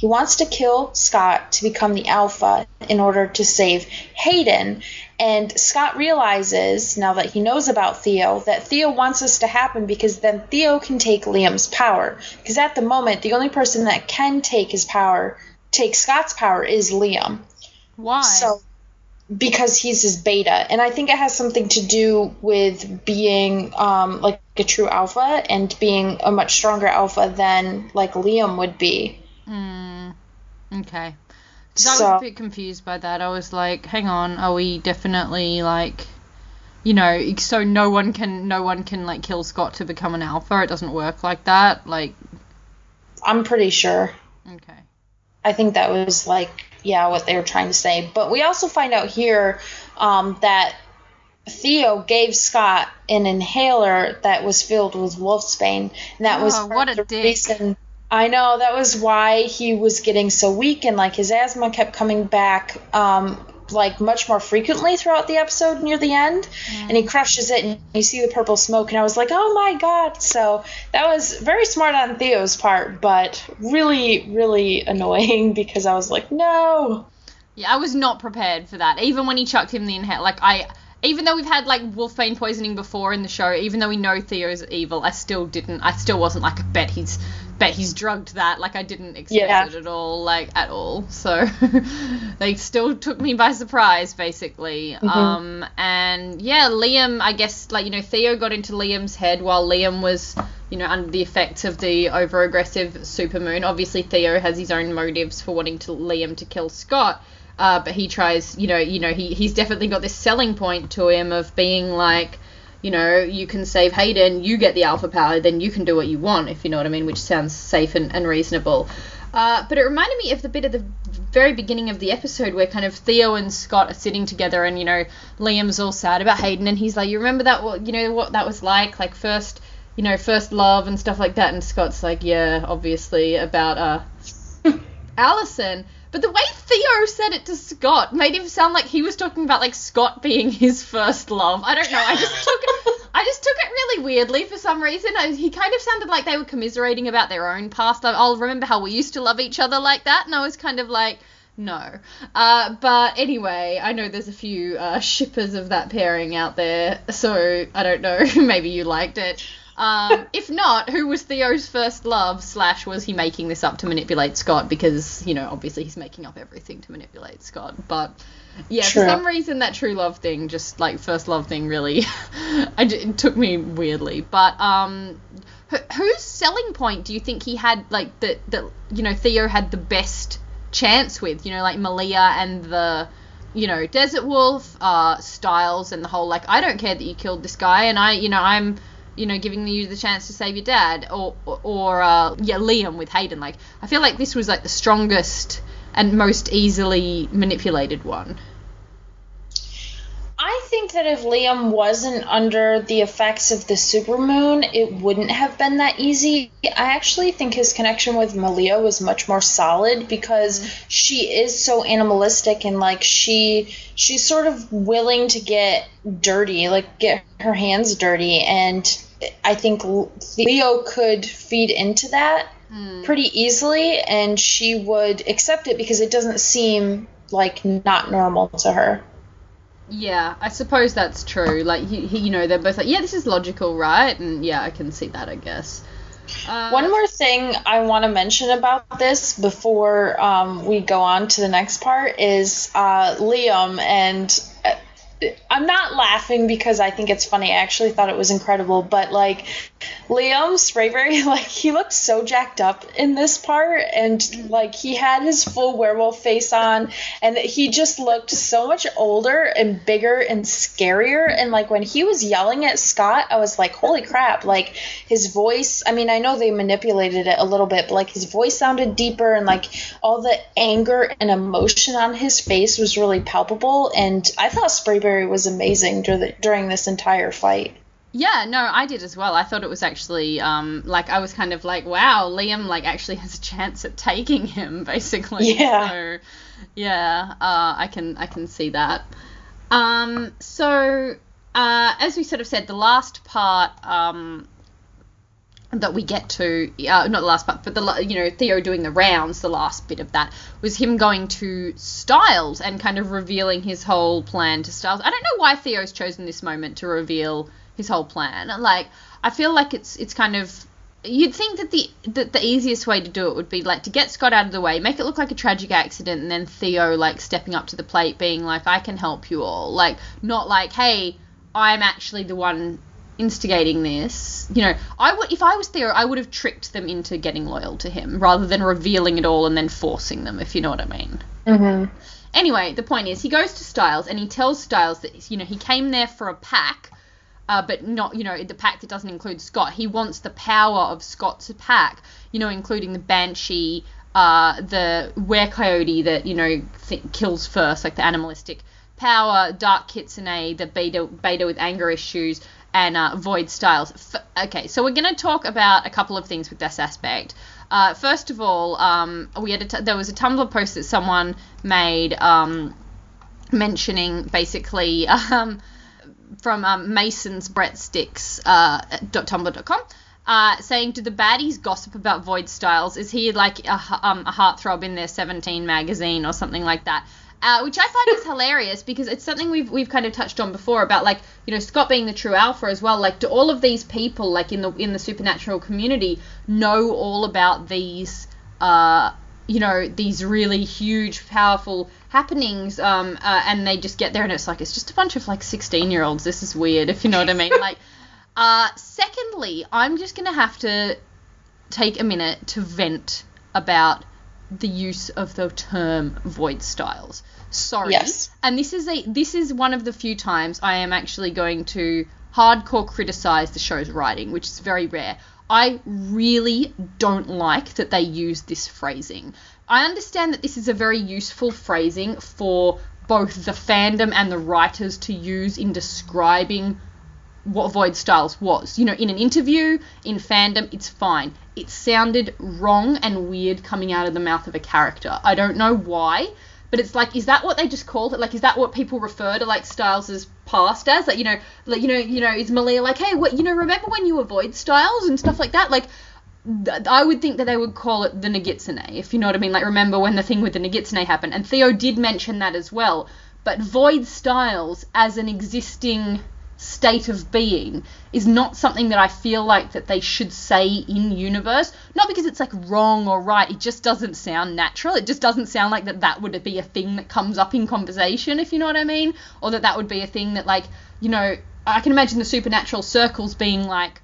he wants to kill Scott to become the alpha in order to save Hayden. And Scott realizes now that he knows about Theo that Theo wants this to happen because then Theo can take Liam's power. Because at the moment, the only person that can take his power, take Scott's power, is Liam. Why? So because he's his beta, and I think it has something to do with being um, like a true alpha and being a much stronger alpha than like Liam would be. Mm, okay. 'Cause I was a bit confused by that. I was like, hang on, are we definitely like, you know, so no one can, no one can like kill Scott to become an alpha? It doesn't work like that. Like, I'm pretty sure. okay. I think that was like yeah what they were trying to say. But we also find out here um, that Theo gave Scott an inhaler that was filled with wolfsbane, and that was Oh, part what a dick. reason. I know that was why he was getting so weak and like his asthma kept coming back um, like much more frequently throughout the episode near the end and he crushes it and you see the purple smoke and I was like oh my god. So that was very smart on Theo's part but really really annoying <laughs> because I was like no. Yeah, I was not prepared for that. Even when he chucked him the inhale, like I, even though we've had like wolfbane poisoning before in the show, even though we know Theo's evil, I still didn't. I still wasn't like, I bet he's, bet he's drugged that. Like I didn't expect Yeah. it at all, like at all. So <laughs> they still took me by surprise, basically. Um, and yeah, Liam, I guess like you know Theo got into Liam's head while Liam was. You know, under the effects of the over aggressive supermoon. Obviously, Theo has his own motives for wanting to Liam to kill Scott. Uh, but he tries, you know, you know, he, he's definitely got this selling point to him of being like, you know, you can save Hayden, you get the alpha power, then you can do what you want, if you know what I mean, which sounds safe and, and reasonable. Uh, but it reminded me of the bit at the very beginning of the episode where kind of Theo and Scott are sitting together, and you know, Liam's all sad about Hayden, and he's like, "You remember that? What you know what that was like? Like first, you know, first love and stuff like that." And Scott's like, "Yeah, obviously about uh <laughs> Allison." But the way Theo said it to Scott made him sound like he was talking about like Scott being his first love. I don't know. I just took it. <laughs> I just took it really weirdly for some reason. I, he kind of sounded like they were commiserating about their own past. I- I'll remember how we used to love each other like that, and I was kind of like, no. Uh, but anyway, I know there's a few uh, shippers of that pairing out there, so I don't know. <laughs> Maybe you liked it. Um, if not, who was Theo's first love? Slash, was he making this up to manipulate Scott? Because you know, obviously, he's making up everything to manipulate Scott. But yeah, True. for some reason, that true love thing, just like first love thing, really, <laughs> it took me weirdly. But um, wh- whose selling point do you think he had? Like that, that you know, Theo had the best chance with. You know, like Malia and the you know, Desert Wolf, uh, Stiles, and the whole like, I don't care that you killed this guy, and I, you know, I'm, you know, giving you the chance to save your dad, or, or, uh, yeah, Liam with Hayden. Like, I feel like this was like the strongest and most easily manipulated one. I think that if Liam wasn't under the effects of the supermoon, it wouldn't have been that easy. I actually think his connection with Malia was much more solid because she is so animalistic and like she she's sort of willing to get dirty, like get her hands dirty and I think Leo could feed into that hmm. pretty easily and she would accept it because it doesn't seem like not normal to her. Yeah, I suppose that's true. Like, he, he, you know, they're both like, yeah, this is logical, right? And yeah, I can see that, I guess. Uh, One more thing I want to mention about this before um, we go on to the next part is uh, Liam and. Uh, I'm not laughing because I think it's funny. I actually thought it was incredible, but like Liam Sprayberry, <laughs> like he looked so jacked up in this part, and mm. like he had his full werewolf face on, and he just looked so much older and bigger and scarier. And like when he was yelling at Scott, I was like, holy crap! Like his voice. I mean, I know they manipulated it a little bit, but like his voice sounded deeper, and like all the anger and emotion on his face was really palpable. And I thought Sprayberry was amazing dur- during this entire fight. Yeah, no, I did as well. I thought it was actually um like I was kind of like, wow, Liam like actually has a chance at taking him, <laughs> basically. Yeah. So yeah, uh, I can I can see that. Um, so uh, as we sort of said, the last part um that we get to, uh, not the last part, but the you know Theo doing the rounds, the last bit of that was him going to Stiles and kind of revealing his whole plan to Stiles. I don't know why Theo's chosen this moment to reveal his whole plan. Like I feel like it's it's kind of you'd think that the that the easiest way to do it would be like to get Scott out of the way, make it look like a tragic accident, and then Theo like stepping up to the plate, being like, "I can help you all," like not like, "Hey, I'm actually the one instigating this." You know, I would if I was Theo, I would have tricked them into getting loyal to him rather than revealing it all and then forcing them, if you know what I mean. Mm-hmm. Anyway, the point is, he goes to Stiles and he tells Stiles that you know he came there for a pack uh, but not, you know, the pack that doesn't include Scott. He wants the power of Scott's pack, you know, including the Banshee, uh, the Were Coyote that, you know, th- kills first, like the animalistic power, Dark Kitsune, the beta, beta with anger issues, and uh, Void Stiles. F- okay, so we're going to talk about a couple of things with this aspect. Uh, first of all, um, we had there was a Tumblr post that someone made um, mentioning basically <laughs> um, from um, Mason's breadsticks uh, tumblr.com. Uh, saying, do the baddies gossip about Void Stiles? Is he like a, um, a heartthrob in their 17 magazine or something like that? Uh, which I find is hilarious because it's something we've we've kind of touched on before about like you know Scott being the true alpha as well. Like, do all of these people like in the in the supernatural community know all about these uh, you know these really huge, powerful happenings? Um, uh, and they just get there and it's like it's just a bunch of like 16 year olds. This is weird, if you know what I mean. <laughs> Like, uh, secondly, I'm just gonna have to take a minute to vent about the use of the term void stiles. Sorry. Yes. And this is a this is one of the few times I am actually going to hardcore criticize the show's writing, which is very rare. I really don't like that they use this phrasing. I understand that this is a very useful phrasing for both the fandom and the writers to use in describing what Void Stiles was. You know, in an interview, in fandom, it's fine. It sounded wrong and weird coming out of the mouth of a character. I don't know why, but it's like, is that what they just called it? Like, is that what people refer to like Stiles' past as? Like, you know, like you know, you know, is Malia like, hey, what, you know, remember when you were Void Stiles and stuff like that? Like, I would think that they would call it the Nogitsune, if you know what I mean. Like, remember when the thing with the Nogitsune happened? And Theo did mention that as well. But Void Stiles as an existing state of being is not something that I feel like that they should say in universe. Not because it's like wrong or right. It just doesn't sound natural. It just doesn't sound like that that would be a thing that comes up in conversation, if you know what I mean, or that that would be a thing that like you know I can imagine the supernatural circles being like.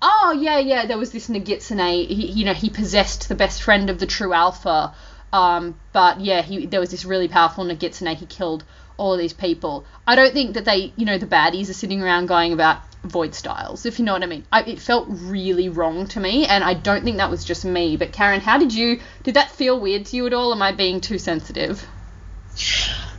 Oh yeah, yeah. There was this Nogitsune. He, you know, he possessed the best friend of the true alpha. Um, but yeah, he there was this really powerful Nogitsune. He killed all of these people. I don't think that they, you know, the baddies are sitting around going about void stiles, if you know what I mean. I, it felt really wrong to me, and I don't think that was just me. But Karen, how did you? Did that feel weird to you at all? Am I being too sensitive?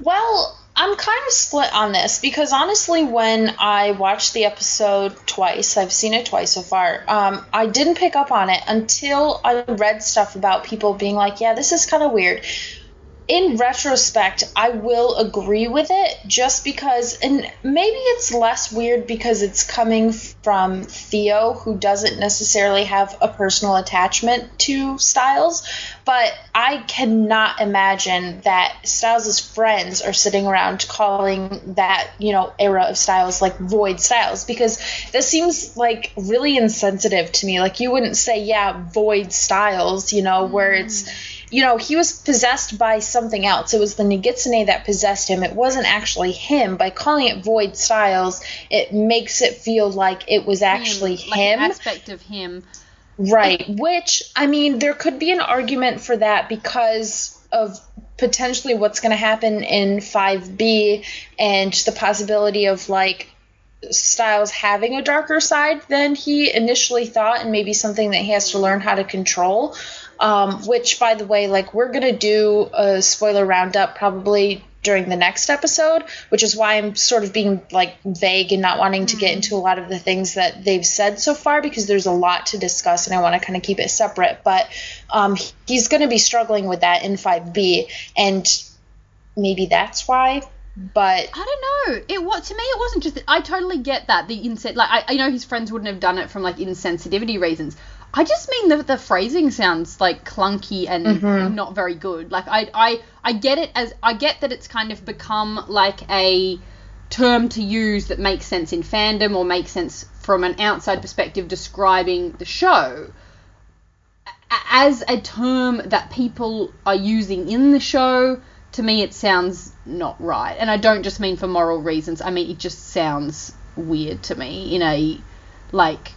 Well, I'm kind of split on this because honestly, when I watched the episode twice, I've seen it twice so far, um, I didn't pick up on it until I read stuff about people being like, yeah, this is kind of weird. In retrospect, I will agree with it just because, and maybe it's less weird because it's coming from Theo, who doesn't necessarily have a personal attachment to Stiles. But I cannot imagine that Stiles' friends are sitting around calling that, you know, era of Stiles like Void Stiles because this seems like really insensitive to me. Like, you wouldn't say, yeah, Void Stiles, you know, where it's mm. You know, he was possessed by something else. It was the Nogitsune that possessed him. It wasn't actually him. By calling it Void Stiles, it makes it feel like it was actually him, like him. an aspect of him. Right. Which, I mean, there could be an argument for that because of potentially what's going to happen in 5B and the possibility of, like, Stiles having a darker side than he initially thought, and maybe something that he has to learn how to control. Um, which, by the way, like we're gonna do a spoiler roundup probably during the next episode, which is why I'm sort of being like vague and not wanting to get into a lot of the things that they've said so far because there's a lot to discuss and I want to kind of keep it separate. But um, he's going to be struggling with that in 5B, and maybe that's why. But I don't know. It what to me it wasn't just. I totally get that the insen like I, I know his friends wouldn't have done it from like insensitivity reasons. I just mean that the phrasing sounds like clunky and Mhm. not very good. Like I I I get it as I get that it's kind of become like a term to use that makes sense in fandom or makes sense from an outside perspective describing the show as a term that people are using in the show to me it sounds not right and i don't just mean for moral reasons i mean it just sounds weird to me in a like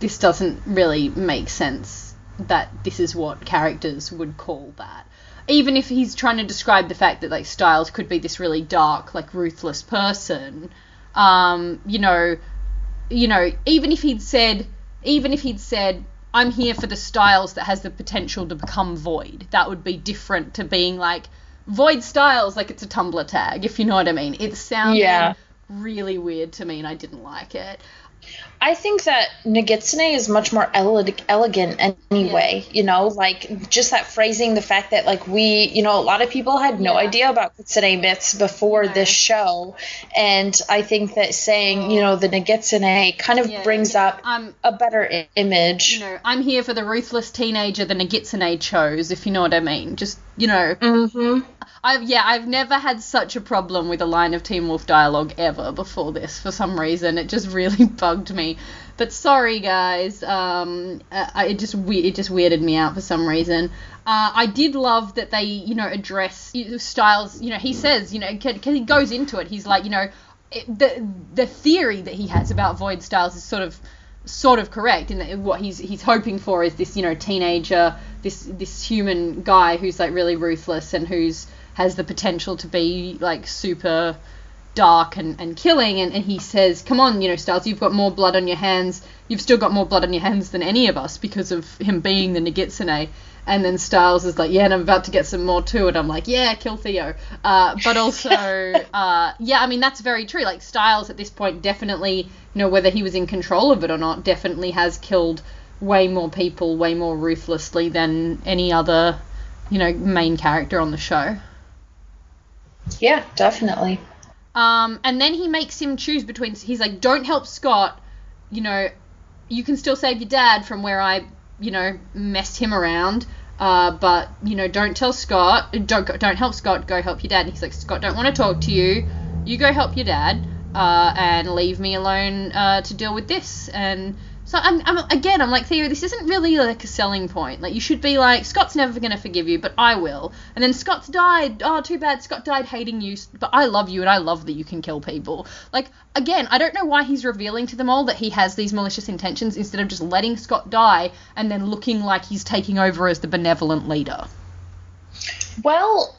this doesn't really make sense that this is what characters would call that. Even if he's trying to describe the fact that like stiles could be this really dark like ruthless person um you know you know even if he'd said even if he'd said i'm here for the stiles that has the potential to become void that would be different to being like void stiles like it's a tumblr tag if you know what i mean. It sounded Yeah. really weird to me and i didn't like it I think that Nogitsune is much more ele- elegant anyway. You know, like just that phrasing, the fact that like we, you know, a lot of people had no Yeah. idea about Kitsune myths before No. this show, and I think that saying, you know, the Nogitsune kind of Yeah, brings up i'm a better I- image. you know i'm here for the ruthless teenager the nogitsune chose if you know what i mean just you know mm-hmm. I've yeah, I've never had such a problem with a line of Teen Wolf dialogue ever before this. For some reason, it just really <laughs> bugged me. But sorry, guys. Um, uh, I- it just we- it just weirded me out for some reason. Uh, I did love that they you know address Stiles. You know, he says you know because he goes into it. He's like you know it, the the theory that he has about Void Stiles is sort of sort of correct that what he's he's hoping for is this you know teenager this this human guy who's like really ruthless and who's has the potential to be like super dark and, and killing and, and he says come on you know Stiles you've got more blood on your hands. You've still got more blood on your hands than any of us because of him being the Nogitsune. And then Stiles is like yeah and I'm about to get some more too and I'm like yeah kill Theo. Uh, but also <laughs> uh, yeah I mean that's very true. Like Stiles at this point definitely you know whether he was in control of it or not definitely has killed way more people way more ruthlessly than any other you know main character on the show. Yeah, definitely. Um, and then he makes him choose between. He's like, "Don't help Scott. You know, you can still save your dad from where I, you know, messed him around. Uh, but you know, don't tell Scott. Don't don't help Scott. Go help your dad." And he's like, "Scott, don't want to talk to you. You go help your dad, uh, and leave me alone uh, to deal with this." And so I'm, I'm again, I'm like Theo. This isn't really like a selling point. Like you should be like, Scott's never gonna forgive you, but I will. And then Scott's died. Oh, too bad. Scott died hating you, but I love you, and I love that you can kill people. Like again, I don't know why he's revealing to them all that he has these malicious intentions instead of just letting Scott die and then looking like he's taking over as the benevolent leader. Well,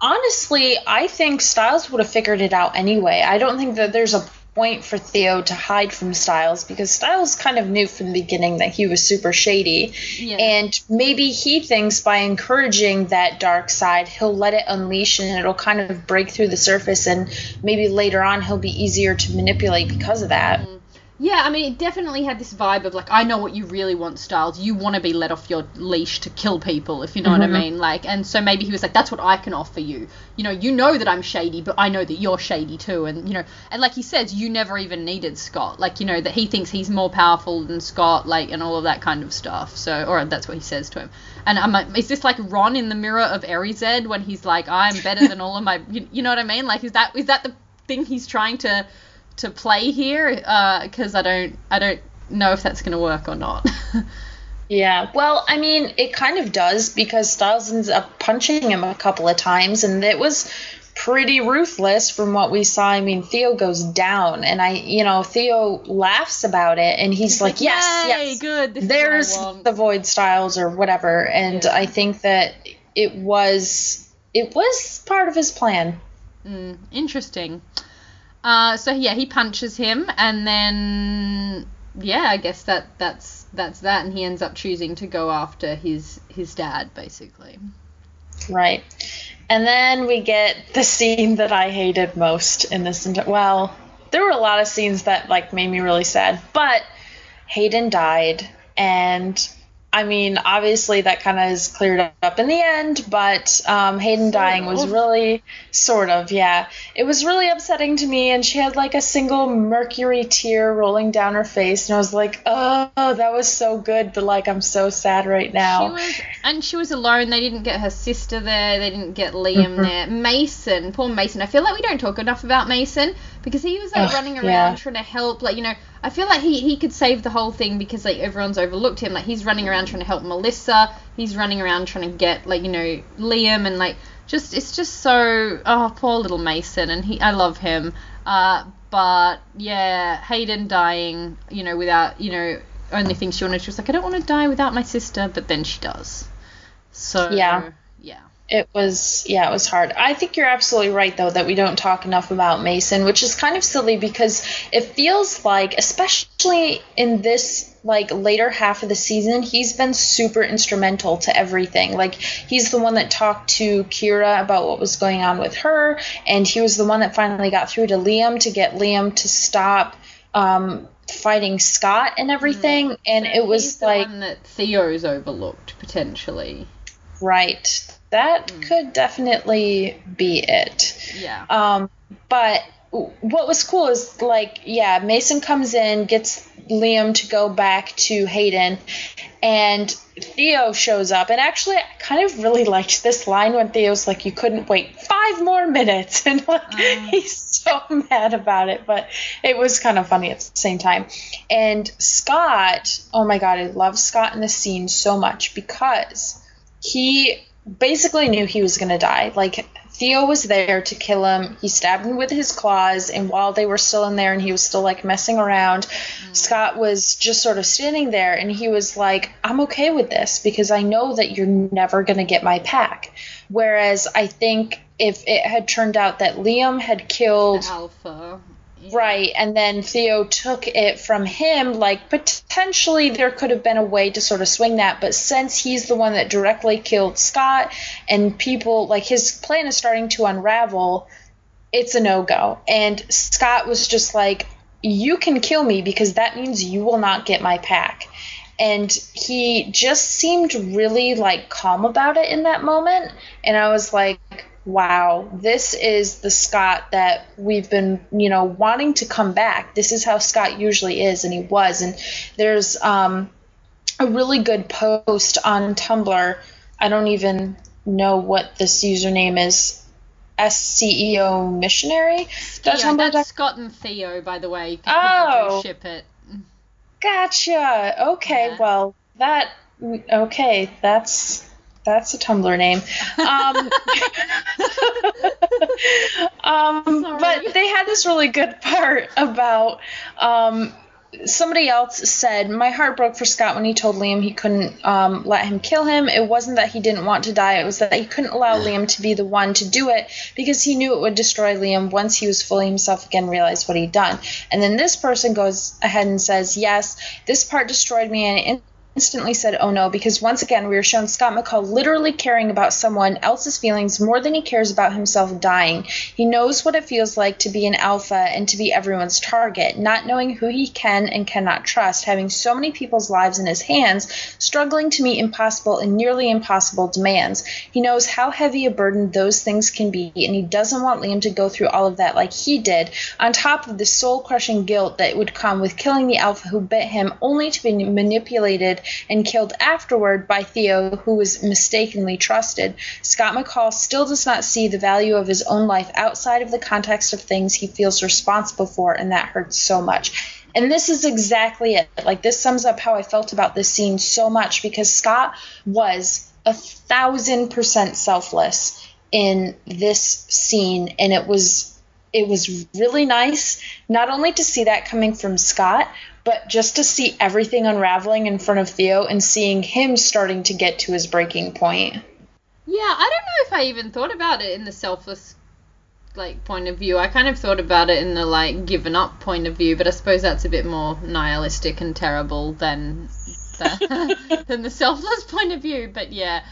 honestly, I think Stiles would have figured it out anyway. I don't think that there's a point for Theo to hide from Stiles because Stiles kind of knew from the beginning that he was super shady. Yeah. And maybe he thinks by encouraging that dark side, he'll let it unleash and it'll kind of break through the surface, and maybe later on he'll be easier to manipulate because of that. Mm-hmm. Yeah, I mean, it definitely had this vibe of like, I know what you really want, Stiles. You want to be let off your leash to kill people, if you know what I mm-hmm. mean. Like, and so maybe he was like, that's what I can offer you. You know, you know that I'm shady, but I know that you're shady too. And you know, and like he says, you never even needed Scott. Like, you know, that he thinks he's more powerful than Scott, like, and all of that kind of stuff. So, or that's what he says to him. And I'm like, is this like Ron in the mirror of Erised when he's like, I'm better than all of my, <laughs> you, you know what I mean? Like, is that is that the thing he's trying to to play here because I don't I don't know if that's going to work or not. <laughs> Yeah, well, I mean, it kind of does because Stiles ends up punching him a couple of times, and it was pretty ruthless from what we saw. I mean, Theo goes down, and I, you know, Theo laughs about it, and he's, like, "Yes, Yay, yes, good. This there's is what I want. the Void Stiles or whatever." And Yeah. I think that it was it was part of his plan. Mm, interesting. Uh, so yeah, he punches him, and then yeah, I guess that that's that's that, and he ends up choosing to go after his his dad, basically. Right. And then we get the scene that I hated most in this. Well, there were a lot of scenes that like made me really sad, but Hayden died, and I mean, obviously that kind of is cleared up in the end, but um, Hayden dying was of. really sort of, yeah, it was really upsetting to me. And she had like a single mercury tear rolling down her face, and I was like, oh, that was so good, but like I'm so sad right now. She was, and she was alone. They didn't get her sister there. They didn't get Liam there. Mason, poor Mason. I feel like we don't talk enough about Mason because he was like Ugh, running around yeah. trying to help. Like you know, I feel like he he could save the whole thing because like everyone's overlooked him. Like he's running around trying to help Melissa. He's running around trying to get like you know Liam and like just it's just so oh poor little Mason and he I love him. Uh, but yeah, Hayden dying, you know, without you know only thing she wanted. She was like, I don't want to die without my sister, but then she does. So Yeah. yeah. It was, yeah, it was hard. I think you're absolutely right, though, that we don't talk enough about Mason, which is kind of silly because it feels like, especially in this like later half of the season, he's been super instrumental to everything. Like he's the one that talked to Kira about what was going on with her, and he was the one that finally got through to Liam to get Liam to stop um, fighting Scott and everything. And it He's was like one that Theo's overlooked potentially. Right. That could definitely be it. Yeah. Um, but what was cool is like, yeah, Mason comes in, gets Liam to go back to Hayden, and Theo shows up. And actually, I kind of really liked this line when Theo's like, "You couldn't wait five more minutes," <laughs> and like he's so mad about it. But it was kind of funny at the same time. And Scott, oh my god, I love Scott in this scene so much because he basically knew he was going to die. Like Theo was there to kill him. He stabbed him with his claws, and while they were still in there and he was still like messing around, mm. Scott was just sort of standing there and he was like, "I'm okay with this because I know that you're never going to get my pack." Whereas I think if it had turned out that Liam had killed Alpha. Right, and then Theo took it from him. Like, potentially there could have been a way to sort of swing that, but since he's the one that directly killed Scott, and people, like, his plan is starting to unravel, it's a no go. And Scott was just like, You can kill me because that means you will not get my pack. And he just seemed really, like, calm about it in that moment. And I was like, wow, this is the Scott that we've been, you know, wanting to come back. This is how Scott usually is, and he was. And there's um, a really good post on Tumblr. I don't even know what this username is. SCEO missionary. That's that's Scott and Theo, by the way. Oh. ship it. Gotcha. Okay, Yeah. well that okay, that's that's a Tumblr name. Um, um, but they had this really good part about um, somebody else said, My heart broke for Scott when he told Liam he couldn't um, let him kill him. It wasn't that he didn't want to die, it was that he couldn't allow Liam to be the one to do it because he knew it would destroy Liam once he was fully himself again, realized what he'd done. And then this person goes ahead and says, Yes, this part destroyed me and an instantly said, oh no, because once again, we were shown Scott McCall literally caring about someone else's feelings more than he cares about himself dying. He knows what it feels like to be an alpha and to be everyone's target, not knowing who he can and cannot trust, having so many people's lives in his hands, struggling to meet impossible and nearly impossible demands. He knows how heavy a burden those things can be, and he doesn't want Liam to go through all of that like he did, on top of the soul crushing guilt that would come with killing the alpha who bit him, only to be manipulated and killed afterward by Theo, who was mistakenly trusted. Scott McCall still does not see the value of his own life outside of the context of things he feels responsible for, and that hurts so much. And this is exactly it. Like, this sums up how I felt about this scene so much because Scott was a thousand percent selfless in this scene, and it was it was really nice not only to see that coming from Scott, but just to see everything unraveling in front of Theo and seeing him starting to get to his breaking point. Yeah, I don't know if I even thought about it in the selfless like point of view. I kind of thought about it in the like given up point of view, but I suppose that's a bit more nihilistic and terrible than the, <laughs> than the selfless point of view. But yeah,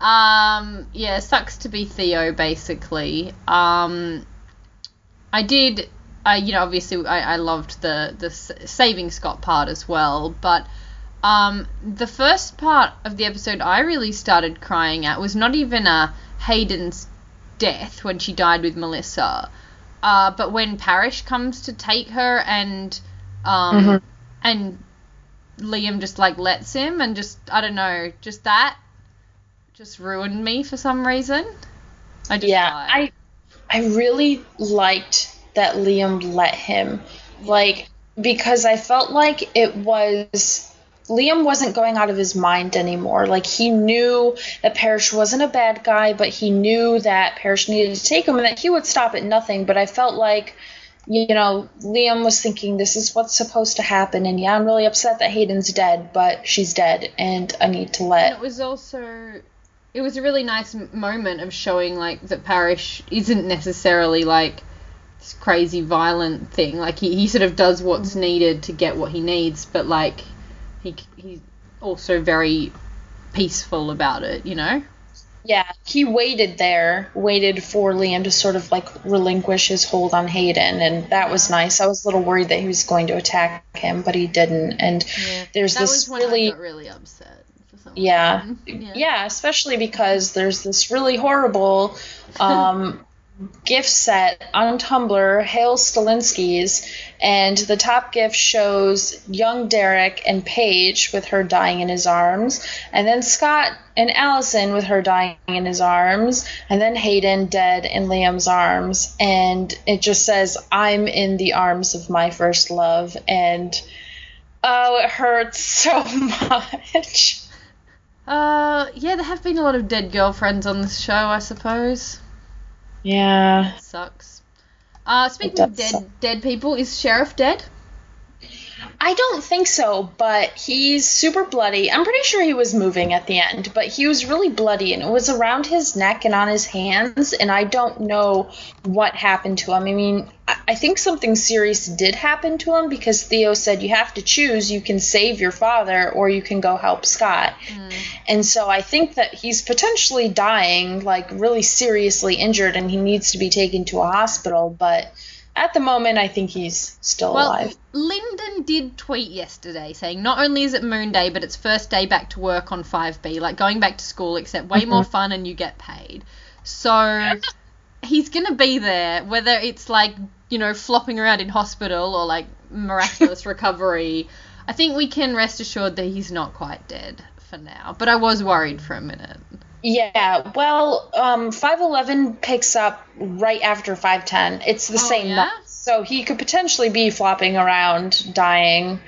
um, yeah, sucks to be Theo basically. Um, I did I you know obviously I, I loved the the saving Scott part as well, but um, the first part of the episode I really started crying at was not even a Hayden's death when she died with Melissa, uh, but when Parrish comes to take her and um, mm-hmm. and Liam just like lets him and just I don't know just that just ruined me for some reason. I just yeah I I really liked that Liam let him. Like, because I felt like it was. Liam wasn't going out of his mind anymore. Like, he knew that Parrish wasn't a bad guy, but he knew that Parrish needed to take him and that he would stop at nothing. But I felt like, you know, Liam was thinking, this is what's supposed to happen. And yeah, I'm really upset that Hayden's dead, but she's dead, and I need to let. And it was also it was a really nice moment of showing like that Parrish isn't necessarily like crazy violent thing. Like he, he sort of does what's needed to get what he needs, but like he he's also very peaceful about it, you know? Yeah, he waited there, waited for Liam to sort of like relinquish his hold on Hayden, and that was nice. I was a little worried that he was going to attack him, but he didn't. And yeah, there's that this was really, really upset. Yeah, yeah, yeah, especially because there's this really horrible um, <laughs> gift set on Tumblr, Hail Stilinski's, and the top gift shows young Derek and Paige with her dying in his arms, and then Scott and Allison with her dying in his arms, and then Hayden dead in Liam's arms, and it just says, I'm in the arms of my first love, and oh, it hurts <laughs> so much. Uh, yeah, there have been a lot of dead girlfriends on this show, I suppose. Yeah. Sucks. Uh, speaking of dead, suck. dead people, is Sheriff dead? I don't think so, but he's super bloody. I'm pretty sure he was moving at the end, but he was really bloody and it was around his neck and on his hands, and I don't know what happened to him. I mean, I think something serious did happen to him because Theo said you have to choose. You can save your father or you can go help Scott. Mm. And so I think that he's potentially dying, like really seriously injured, and he needs to be taken to a hospital, but at the moment, I think he's still well, alive. Linden did tweet yesterday saying not only is it Moon Day, but it's first day back to work on 5B, like going back to school, except way mm-hmm. more fun and you get paid. So he's going to be there, whether it's like, you know, flopping around in hospital or like miraculous <laughs> recovery. I think we can rest assured that he's not quite dead for now, but I was worried for a minute. Yeah, well, um, 511 picks up right after 510. It's the oh, same yeah? month. So he could potentially be flopping around, dying.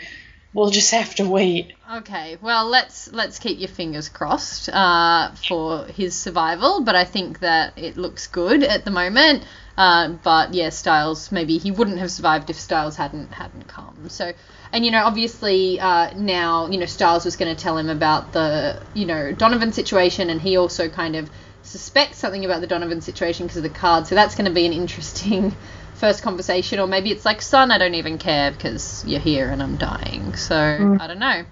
We'll just <laughs> have to wait. Okay, well let's let's keep your fingers crossed uh, for his survival, but I think that it looks good at the moment. Uh, but yeah, Stiles maybe he wouldn't have survived if Stiles hadn't hadn't come. So and you know obviously uh, now you know Stiles was going to tell him about the you know Donovan situation, and he also kind of suspects something about the Donovan situation because of the card. So that's going to be an interesting <laughs> first conversation, or maybe it's like, son, I don't even care because you're here and I'm dying. So mm. I don't know.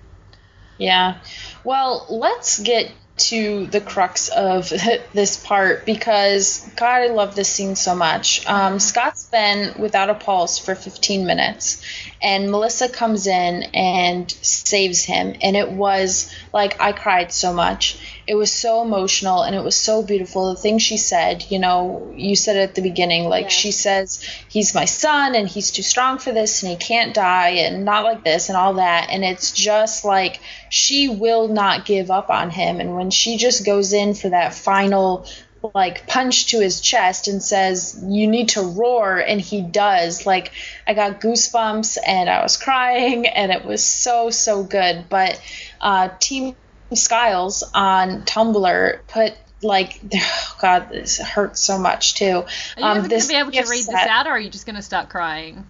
Yeah. Well, let's get to the crux of <laughs> this part because God, I love this scene so much. Um, Scott's been without a pulse for 15 minutes, and Melissa comes in and saves him, and it was like I cried so much. It was so emotional and it was so beautiful. The thing she said, you know, you said at the beginning, like she says, he's my son and he's too strong for this and he can't die and not like this and all that. And it's just like she will not give up on him. And when she just goes in for that final like punch to his chest and says you need to roar and he does like i got goosebumps and i was crying and it was so so good but uh team skiles on tumblr put like <laughs> oh god this hurts so much too Are you um ever gonna be able to read this out, or are you just going to start crying?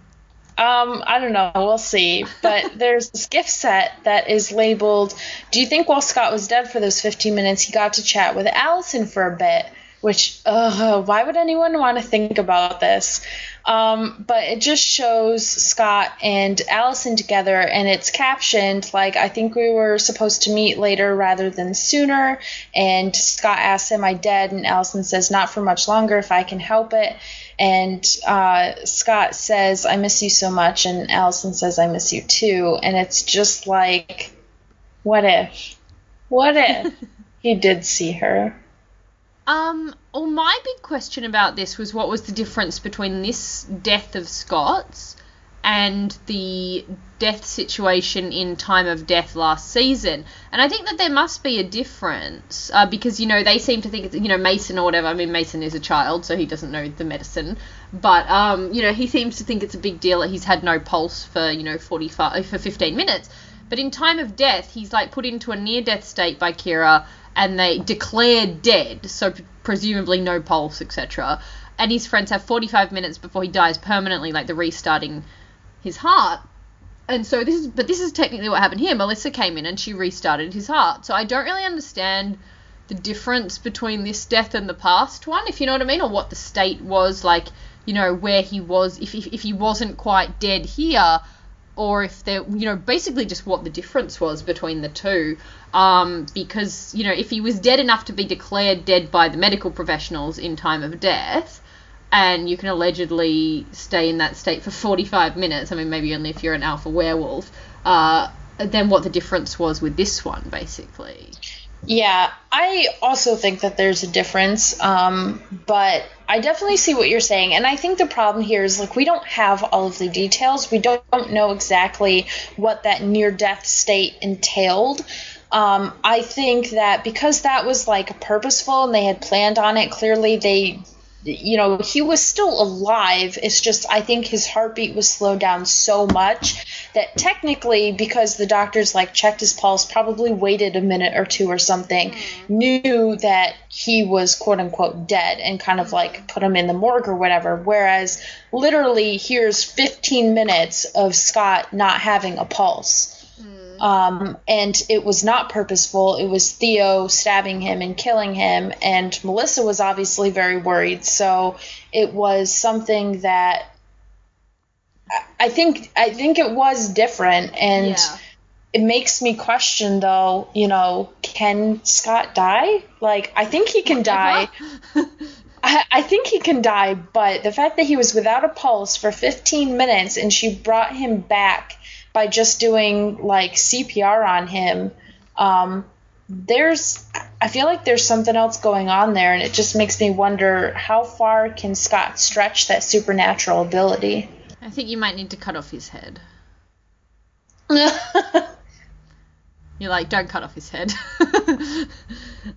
um, I don't know. We'll see. But <laughs> there's this gift set that is labeled. Do you think while Scott was dead for those 15 minutes, he got to chat with Allison for a bit? Which, ugh, why would anyone want to think about this? Um, but it just shows Scott and Allison together, and it's captioned like, I think we were supposed to meet later rather than sooner. And Scott asks, Am I dead? And Allison says, Not for much longer if I can help it. And uh, Scott says, I miss you so much. And Allison says, I miss you too. And it's just like, what if? What if <laughs> he did see her? Um, well, my big question about this was what was the difference between this death of Scott's and the death situation in Time of Death last season. And I think that there must be a difference uh, because, you know, they seem to think it's, you know, Mason or whatever. I mean, Mason is a child, so he doesn't know the medicine. But, um, you know, he seems to think it's a big deal that he's had no pulse for, you know, 45, for 15 minutes. But in Time of Death, he's like put into a near death state by Kira and they declare dead, so presumably no pulse, etc. And his friends have 45 minutes before he dies permanently, like the restarting his heart. And so this is, but this is technically what happened here. Melissa came in and she restarted his heart. So I don't really understand the difference between this death and the past one, if you know what I mean, or what the state was like, you know, where he was, if, if, if he wasn't quite dead here, or if there, you know, basically just what the difference was between the two. Um, because, you know, if he was dead enough to be declared dead by the medical professionals in time of death, and you can allegedly stay in that state for 45 minutes, I mean, maybe only if you're an alpha werewolf, uh, then what the difference was with this one, basically. Yeah, I also think that there's a difference, um, but I definitely see what you're saying. And I think the problem here is like we don't have all of the details. We don't, don't know exactly what that near death state entailed. Um, I think that because that was like purposeful and they had planned on it, clearly they you know, he was still alive. It's just, I think his heartbeat was slowed down so much that technically, because the doctors like checked his pulse, probably waited a minute or two or something, mm-hmm. knew that he was quote unquote dead and kind of like mm-hmm. put him in the morgue or whatever. Whereas, literally, here's 15 minutes of Scott not having a pulse. Mm-hmm. Um, and it was not purposeful. It was Theo stabbing him and killing him, and Melissa was obviously very worried. So it was something that I- think I think it was different, and Yeah. it makes me question though. You know, can Scott die? Like, I think he can die. <laughs> I, I think he can die, but the fact that he was without a pulse for 15 minutes and she brought him back by just doing like CPR on him, um, there's, I feel like there's something else going on there, and it just makes me wonder how far can Scott stretch that supernatural ability? I think you might need to cut off his head. <laughs> You're like, don't cut off his head. <laughs>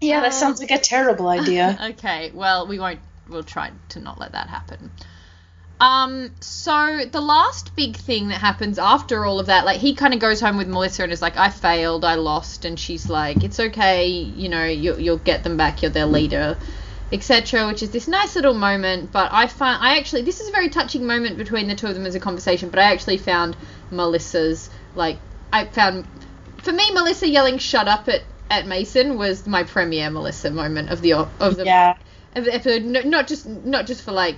Yeah, that sounds like a terrible idea. <laughs> okay, well, we won't. We'll try to not let that happen. Um, so the last big thing that happens after all of that, like he kind of goes home with Melissa and is like, "I failed, I lost," and she's like, "It's okay, you know, you, you'll get them back. You're their leader." Etc which is this nice little moment but i find i actually this is a very touching moment between the two of them as a conversation but i actually found melissa's like i found for me melissa yelling shut up at at mason was my premiere melissa moment of the of the Yeah. of the episode no, not just not just for like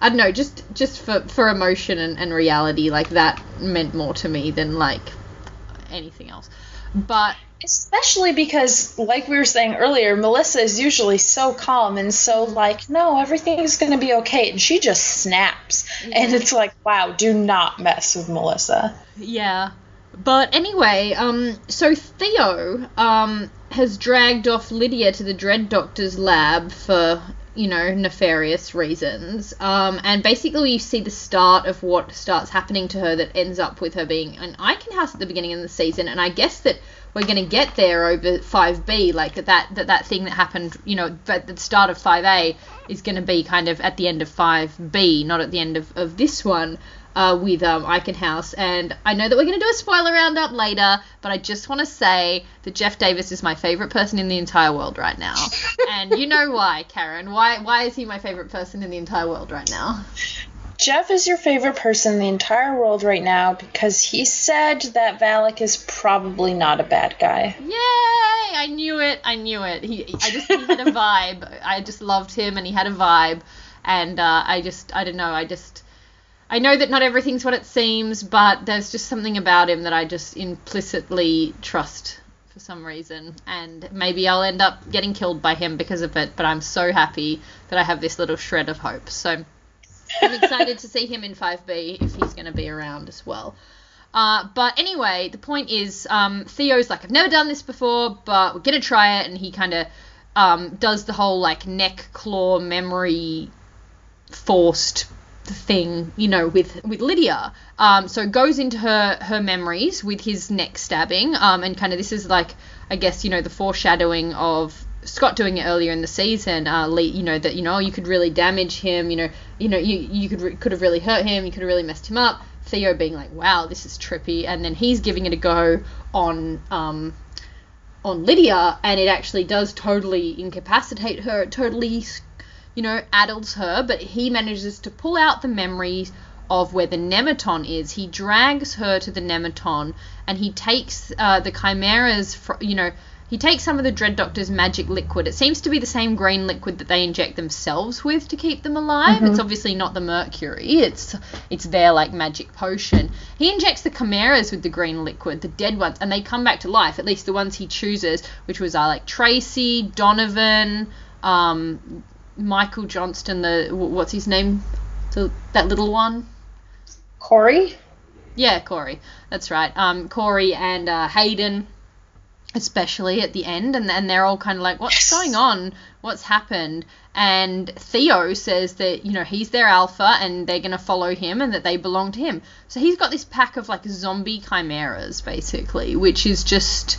i don't know just just for for emotion and, and reality like that meant more to me than like anything else but Especially because, like we were saying earlier, Melissa is usually so calm and so like, no, everything's going to be okay. And she just snaps. And it's like, wow, do not mess with Melissa. Yeah. But anyway, um, so Theo um, has dragged off Lydia to the Dread Doctor's lab for, you know, nefarious reasons. Um, and basically, we see the start of what starts happening to her that ends up with her being an Eichen House at the beginning of the season. And I guess that we're going to get there over 5B, like that, that, that, that thing that happened, you know, at the start of 5A is going to be kind of at the end of 5B, not at the end of, of this one uh, with um, Eichen House. And I know that we're going to do a spoiler roundup later, but I just want to say that Jeff Davis is my favorite person in the entire world right now. <laughs> and you know why, Karen. Why, why is he my favorite person in the entire world right now? Jeff is your favorite person in the entire world right now because he said that Valack is probably not a bad guy. Yay! I knew it. I knew it. He, I just he had a <laughs> vibe. I just loved him, and he had a vibe. And uh, I just, I don't know. I just, I know that not everything's what it seems, but there's just something about him that I just implicitly trust for some reason. And maybe I'll end up getting killed by him because of it. But I'm so happy that I have this little shred of hope. So. I'm excited to see him in 5B if he's going to be around as well. Uh, but anyway, the point is, um, Theo's like, I've never done this before, but we're going to try it. And he kind of um, does the whole like neck claw memory forced thing, you know, with with Lydia. Um, so goes into her her memories with his neck stabbing, um, and kind of this is like, I guess, you know, the foreshadowing of Scott doing it earlier in the season, uh, you know that you know you could really damage him, you know, you know you you could re- could have really hurt him, you could have really messed him up. Theo being like, wow, this is trippy, and then he's giving it a go on um on Lydia, and it actually does totally incapacitate her. It totally, you know, addles her, but he manages to pull out the memories of where the Nemeton is. He drags her to the Nemeton, and he takes uh, the chimeras, fr- you know he takes some of the Dread Doctor's magic liquid. It seems to be the same green liquid that they inject themselves with to keep them alive. Mm-hmm. It's obviously not the mercury. It's it's their like magic potion. He injects the chimeras with the green liquid, the dead ones, and they come back to life. At least the ones he chooses, which was uh, like Tracy, Donovan, um, Michael Johnston. The what's his name? So that little one. Corey. Yeah, Corey. That's right. Um, Corey and uh, Hayden especially at the end and, and they're all kind of like what's Yes. going on? What's happened? And theo says that you know he's their alpha and they're going to follow him and that they belong to him. So he's got this pack of like zombie chimeras basically which is just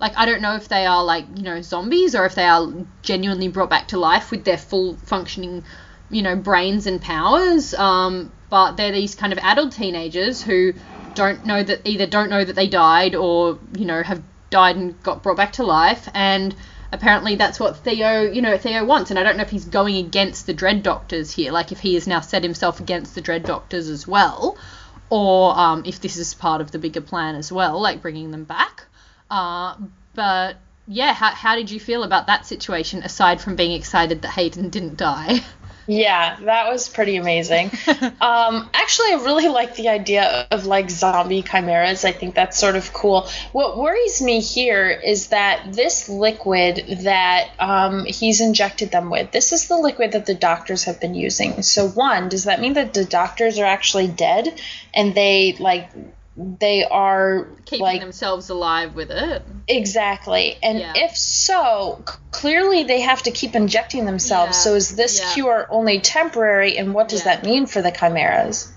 like i don't know if they are like you know zombies or if they are genuinely brought back to life with their full functioning you know brains and powers um, but they're these kind of adult teenagers who don't know that either don't know that they died or you know have died and got brought back to life and apparently that's what Theo you know Theo wants and I don't know if he's going against the Dread Doctors here like if he has now set himself against the Dread Doctors as well or um, if this is part of the bigger plan as well like bringing them back. Uh, but yeah how, how did you feel about that situation aside from being excited that Hayden didn't die <laughs> Yeah, that was pretty amazing. <laughs> um, actually, I really like the idea of like zombie chimeras. I think that's sort of cool. What worries me here is that this liquid that um, he's injected them with, this is the liquid that the doctors have been using. So, one, does that mean that the doctors are actually dead and they like they are keeping like themselves alive with it Exactly. And Yeah. if so, clearly they have to keep injecting themselves. Yeah. So is this Yeah. cure only temporary and what does that mean for the chimeras?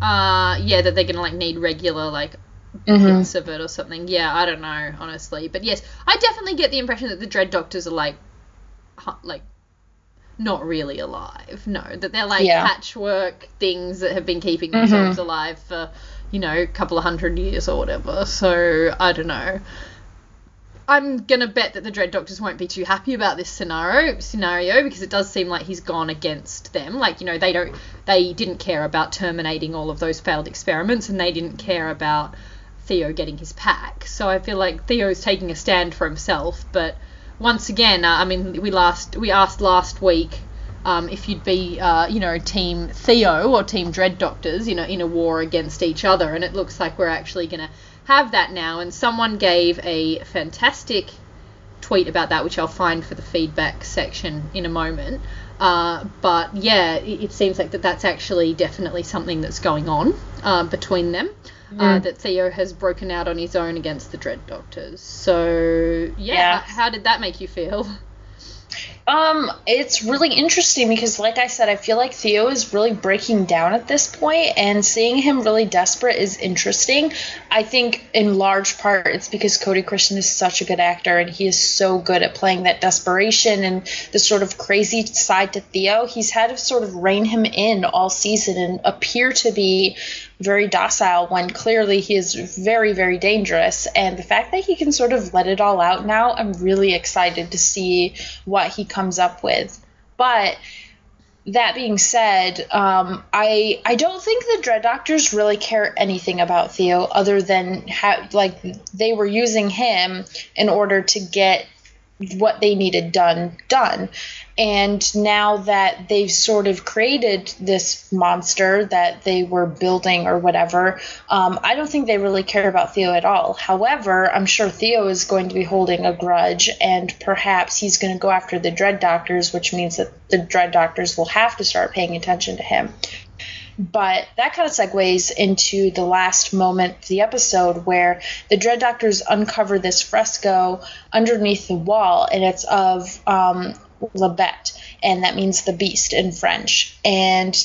uh yeah that they're gonna like need regular like Mhm. bits of it or something yeah i don't know honestly but yes i definitely get the impression that the dread doctors are like like not really alive no that they're like patchwork things that have been keeping themselves alive for you know a couple of hundred years or whatever so i don't know I'm gonna bet that the Dread Doctors won't be too happy about this scenario scenario because it does seem like he's gone against them. Like you know they don't they didn't care about terminating all of those failed experiments and they didn't care about Theo getting his pack. So I feel like Theo's taking a stand for himself. But once again, uh, I mean we last we asked last week um, if you'd be uh, you know Team Theo or Team Dread Doctors you know in a war against each other, and it looks like we're actually gonna have that now, and someone gave a fantastic tweet about that, which I'll find for the feedback section in a moment. Uh, but yeah, it, it, seems like that that's actually definitely something that's going on uh, between them. Uh, that Theo has broken out on his own against the Dread Doctors. So yeah, Yeah. how did that make you feel? <laughs> Um, it's really interesting because, like I said, I feel like Theo is really breaking down at this point, and seeing him really desperate is interesting. I think, in large part, it's because Cody Christian is such a good actor, and he is so good at playing that desperation and the sort of crazy side to Theo. He's had to sort of rein him in all season and appear to be very docile when clearly he is very, very dangerous. And the fact that he can sort of let it all out now, I'm really excited to see what he comes up with. But that being said, um, I I don't think the Dread Doctors really care anything about Theo other than how like they were using him in order to get what they needed done done. And now that they've sort of created this monster that they were building or whatever, um, I don't think they really care about Theo at all. However, I'm sure Theo is going to be holding a grudge, and perhaps he's going to go after the Dread Doctors, which means that the Dread Doctors will have to start paying attention to him. But that kind of segues into the last moment of the episode where the Dread Doctors uncover this fresco underneath the wall, and it's of um, La Bête, and that means the beast in French. And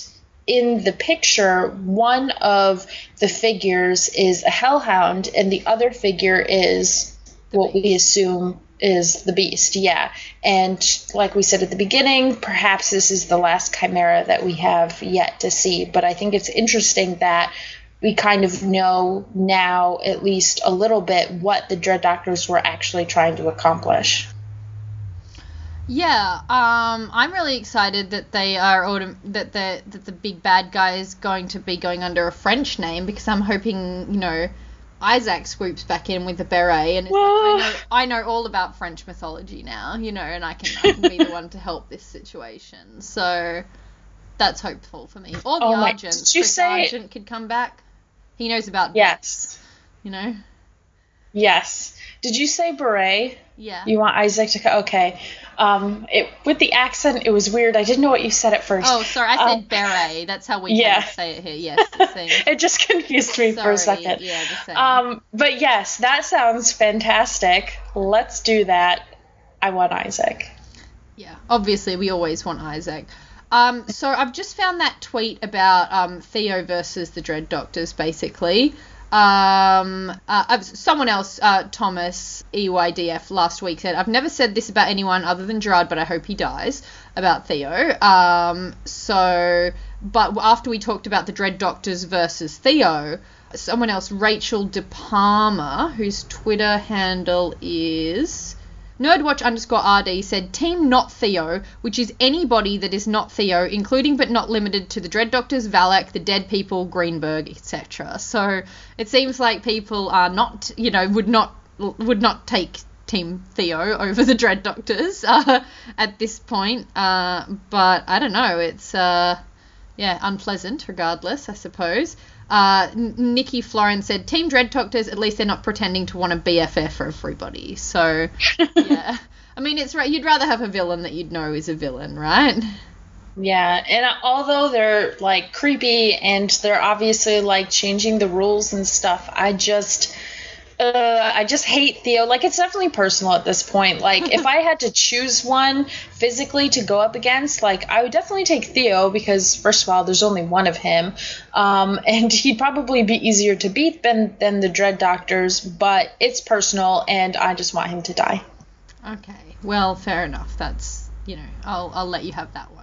in the picture, one of the figures is a hellhound, and the other figure is what we assume is the beast, yeah. And like we said at the beginning, perhaps this is the last chimera that we have yet to see. But I think it's interesting that we kind of know now, at least a little bit, what the Dread Doctors were actually trying to accomplish. Yeah, um, I'm really excited that they are autom- that the that the big bad guy is going to be going under a French name because I'm hoping you know Isaac swoops back in with the beret and like, I know I know all about French mythology now, you know, and I can I can be the one to help this situation. So that's hopeful for me. Or the Oh my- Argent, did you Chris say- Argent could come back. He knows about Yes. you know. Yes. Did you say beret? Yeah. You want Isaac to okay. Um, it with the accent, it was weird. I didn't know what you said at first. Oh, sorry, I said Um, beret. That's how we yeah. say it here. Yes, the <laughs> same. it just confused me for a second. yeah, the same. Um, but yes, that sounds fantastic. Let's do that. I want Isaac. Yeah, obviously we always want Isaac. Um, so I've just found that tweet about um, Theo versus the Dread Doctors, basically. Um, uh, someone else, uh, Thomas EYDF, last week said, I've never said this about anyone other than Gerard, but I hope he dies, about Theo. Um, so, but after we talked about the Dread Doctors versus Theo, someone else, Rachel De Palma, whose Twitter handle is Nerdwatch underscore RD said Team Not Theo, which is anybody that is not Theo, including but not limited to the Dread Doctors, Valack, the Dead People, Greenberg, etc. So it seems like people are not, you know, would not would not take Team Theo over the Dread Doctors <laughs> uh, at this point. Uh, but I don't know. It's uh, yeah, unpleasant regardless, I suppose. Uh, Nikki Florence said, Team Dread Doctors, at least they're not pretending to want a BFF for everybody. So, <laughs> yeah. I mean, it's right. You'd rather have a villain that you'd know is a villain, right? Yeah, and although they're like creepy and they're obviously like changing the rules and stuff, I just uh, I just hate Theo. Like it's definitely personal at this point. Like if <laughs> I had to choose one physically to go up against, like I would definitely take Theo because first of all, there's only one of him, um, <laughs> and he'd probably be easier to beat than than the Dread Doctors. But it's personal, and I just want him to die. Okay. Well, fair enough. That's, you know, I'll, I'll let you have that one.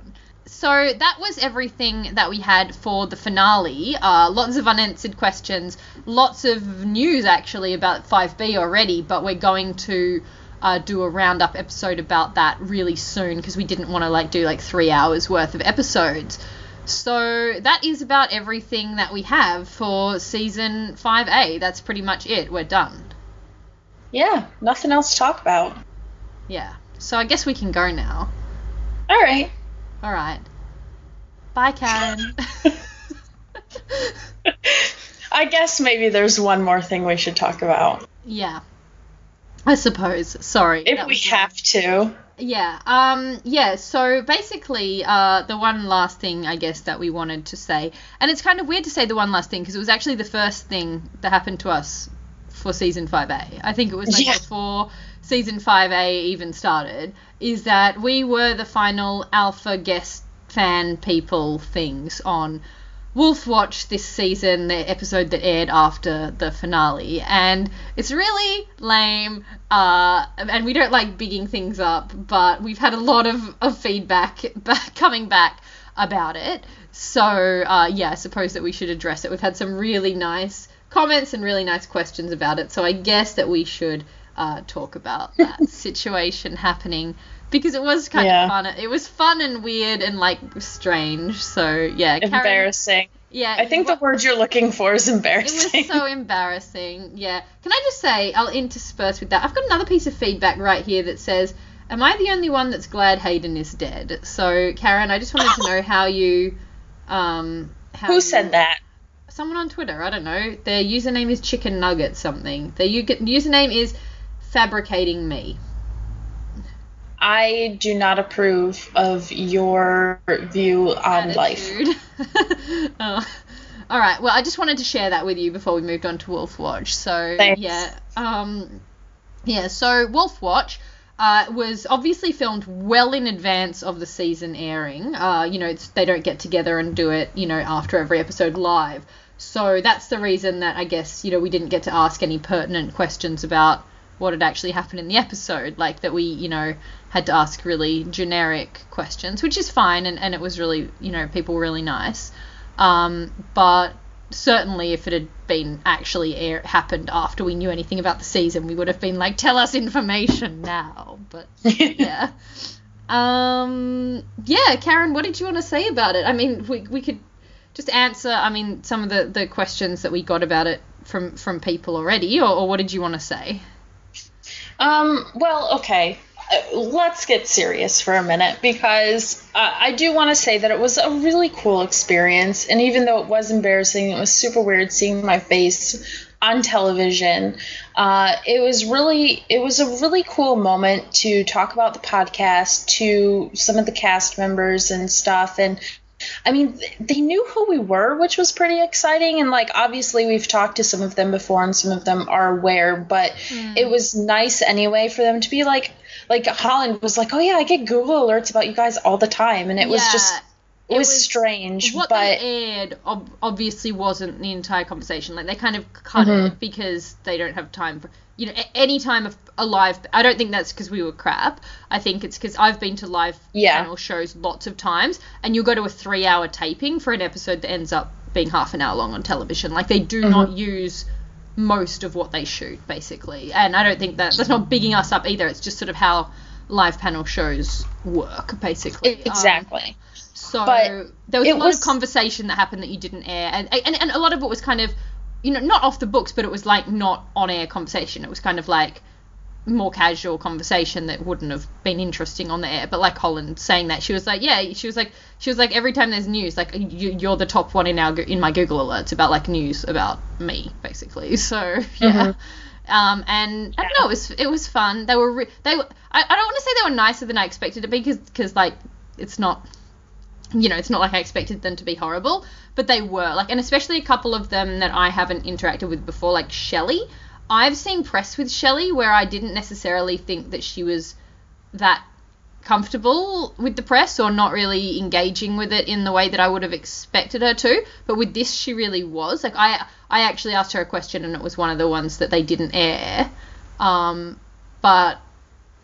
So that was everything that we had for the finale. Uh, lots of unanswered questions, lots of news actually about 5B already, but we're going to uh, do a roundup episode about that really soon because we didn't want to like do like three hours worth of episodes. So that is about everything that we have for season 5A. That's pretty much it. We're done. Yeah, nothing else to talk about. Yeah. So I guess we can go now. All right. All right. Bye, Karen. <laughs> I guess maybe there's one more thing we should talk about Yeah. I suppose. Sorry. if we have to. Yeah. Um. Yeah. So basically, uh, the one last thing I guess that we wanted to say, and it's kind of weird to say the one last thing because it was actually the first thing that happened to us for season five A. I think it was like Yeah. before season five A even started. Is that we were the final alpha guest fan people things on Wolf Watch this season, the episode that aired after the finale, and it's really lame. Uh, and we don't like bigging things up, but we've had a lot of, of feedback <laughs> back, coming back about it. So uh, yeah, I suppose that we should address it. We've had some really nice comments and really nice questions about it. So I guess that we should uh, talk about that <laughs> situation happening because it was kind Yeah. of fun. It was fun and weird and like strange. So yeah, Karen- Embarrassing. yeah, I think the word you're looking for is embarrassing. it was so <laughs> embarrassing. Yeah. Can I just say, I'll intersperse with that. I've got another piece of feedback right here that says, Am I the only one that's glad Hayden is dead? So, Karen, I just wanted to know how you. Um, how Who you- said that? Someone on Twitter. I don't know. Their username is Chicken Nugget something. Their u- username is Fabricating Me. I do not approve of your view on life. <laughs> Oh. All right. Well, I just wanted to share that with you before we moved on to Wolf Watch. So Thanks. yeah, um, yeah. So Wolf Watch uh, was obviously filmed well in advance of the season airing. Uh, you know, it's, they don't get together and do it, you know, after every episode live. So that's the reason that I guess you know we didn't get to ask any pertinent questions about what had actually happened in the episode. Like that we, you know, had to ask really generic questions, which is fine, and, and it was really, you know, people were really nice. Um, but certainly, if it had been actually air, happened after we knew anything about the season, we would have been like, tell us information now. But <laughs> yeah. Um, yeah, Karen, what did you want to say about it? I mean, we, we could just answer, I mean, some of the, the questions that we got about it from, from people already, or, or what did you want to say? Um, well, okay. Uh, Let's get serious for a minute because uh, I do want to say that it was a really cool experience. And even though it was embarrassing, it was super weird seeing my face on television. Uh, it was really, it was a really cool moment to talk about the podcast to some of the cast members and stuff. And I mean, they knew who we were, which was pretty exciting. And like, obviously, we've talked to some of them before, and some of them are aware. But it was nice anyway for them to be like, like Holland was like, "Oh yeah, I get Google alerts about you guys all the time," and it was just, it, it was, was- strange. what but they aired ob- obviously wasn't the entire conversation. Like they kind of cut Mm-hmm. it because they don't have time for you know any time of a live. I don't think that's because we were crap. I think it's because I've been to live Yeah. panel shows lots of times, and you'll go to a three-hour taping for an episode that ends up being half an hour long on television. Like they do Mm-hmm. not use most of what they shoot basically, and I don't think that that's not bigging us up either. It's just sort of how live panel shows work basically. Um, exactly. so But there was a lot was- of conversation that happened that you didn't air, and, and and a lot of it was kind of, you know, not off the books, but it was like not on air conversation. It was kind of like more casual conversation that wouldn't have been interesting on the air. But like Holland saying that, she was like, yeah, she was like, she was like, every time there's news, like you, you're the top one in our in my Google alerts about like news about me, basically. <laughs> So yeah. Um, and I don't know, it was it was fun. They were re- they were. I, I don't want to say they were nicer than I expected to be because because like it's not you know, it's not like I expected them to be horrible, but they were. Like, and especially a couple of them that I haven't interacted with before, like Shelley. I've seen press with Shelley where I didn't necessarily think that she was that comfortable with the press or not really engaging with it in the way that I would have expected her to. But with this, she really was. Like, I I actually asked her a question and it was one of the ones that they didn't air. Um, but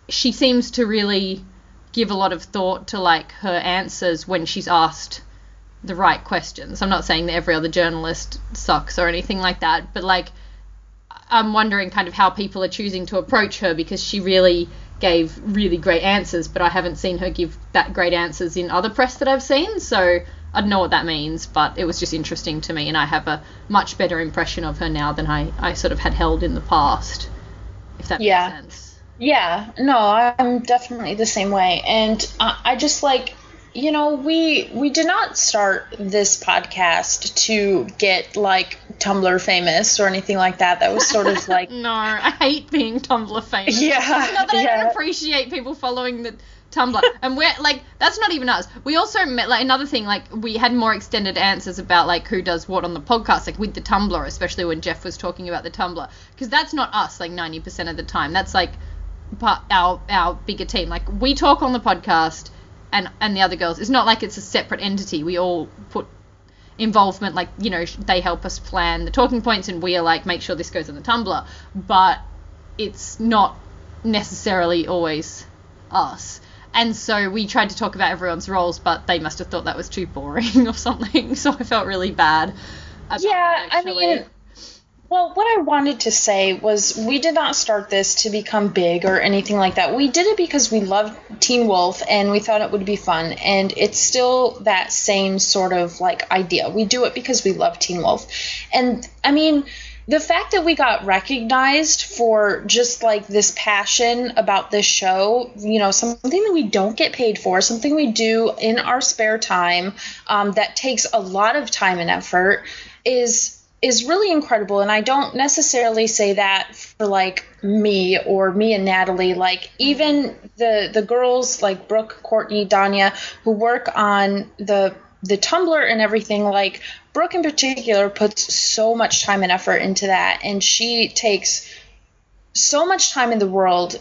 she seems to really give a lot of thought to like her answers when she's asked the right questions. I'm not saying that every other journalist sucks or anything like that, but like I'm wondering kind of how people are choosing to approach her because she really gave really great answers, but I haven't seen her give that great answers in other press that I've seen. So I don't know what that means, but it was just interesting to me, and I have a much better impression of her now than I, I sort of had held in the past, if that Yeah. makes sense. Yeah, no, I'm definitely the same way, and I, I just like, you know, we we did not start this podcast to get like Tumblr famous or anything like that. That was sort of like <laughs> No, I hate being Tumblr famous. Yeah, <laughs> Not that I yeah. don't appreciate people following the Tumblr. and we're like, that's not even us. We also met like another thing, like we had more extended answers about like who does what on the podcast, like with the Tumblr, especially when Jeff was talking about the Tumblr, because that's not us like ninety percent of the time. That's like part our our bigger team. Like we talk on the podcast, and and the other girls. It's not like it's a separate entity. We all put involvement like you know they help us plan the talking points and we are like make sure this goes on the tumblr but it's not necessarily always us and so we tried to talk about everyone's roles but they must have thought that was too boring <laughs> or something so i felt really bad about Yeah, it, I mean, well, what I wanted to say was we did not start this to become big or anything like that. We did it because we loved Teen Wolf and we thought it would be fun. And it's still that same sort of like idea. We do it because we love Teen Wolf. And I mean, the fact that we got recognized for just like this passion about this show, you know, something that we don't get paid for, something we do in our spare time um, that takes a lot of time and effort, is is really incredible. And I don't necessarily say that for like me or me and Natalie. Like even the the girls like Brooke, Courtney, Danya, who work on the the Tumblr and everything, like Brooke in particular puts so much time and effort into that, and she takes so much time in the world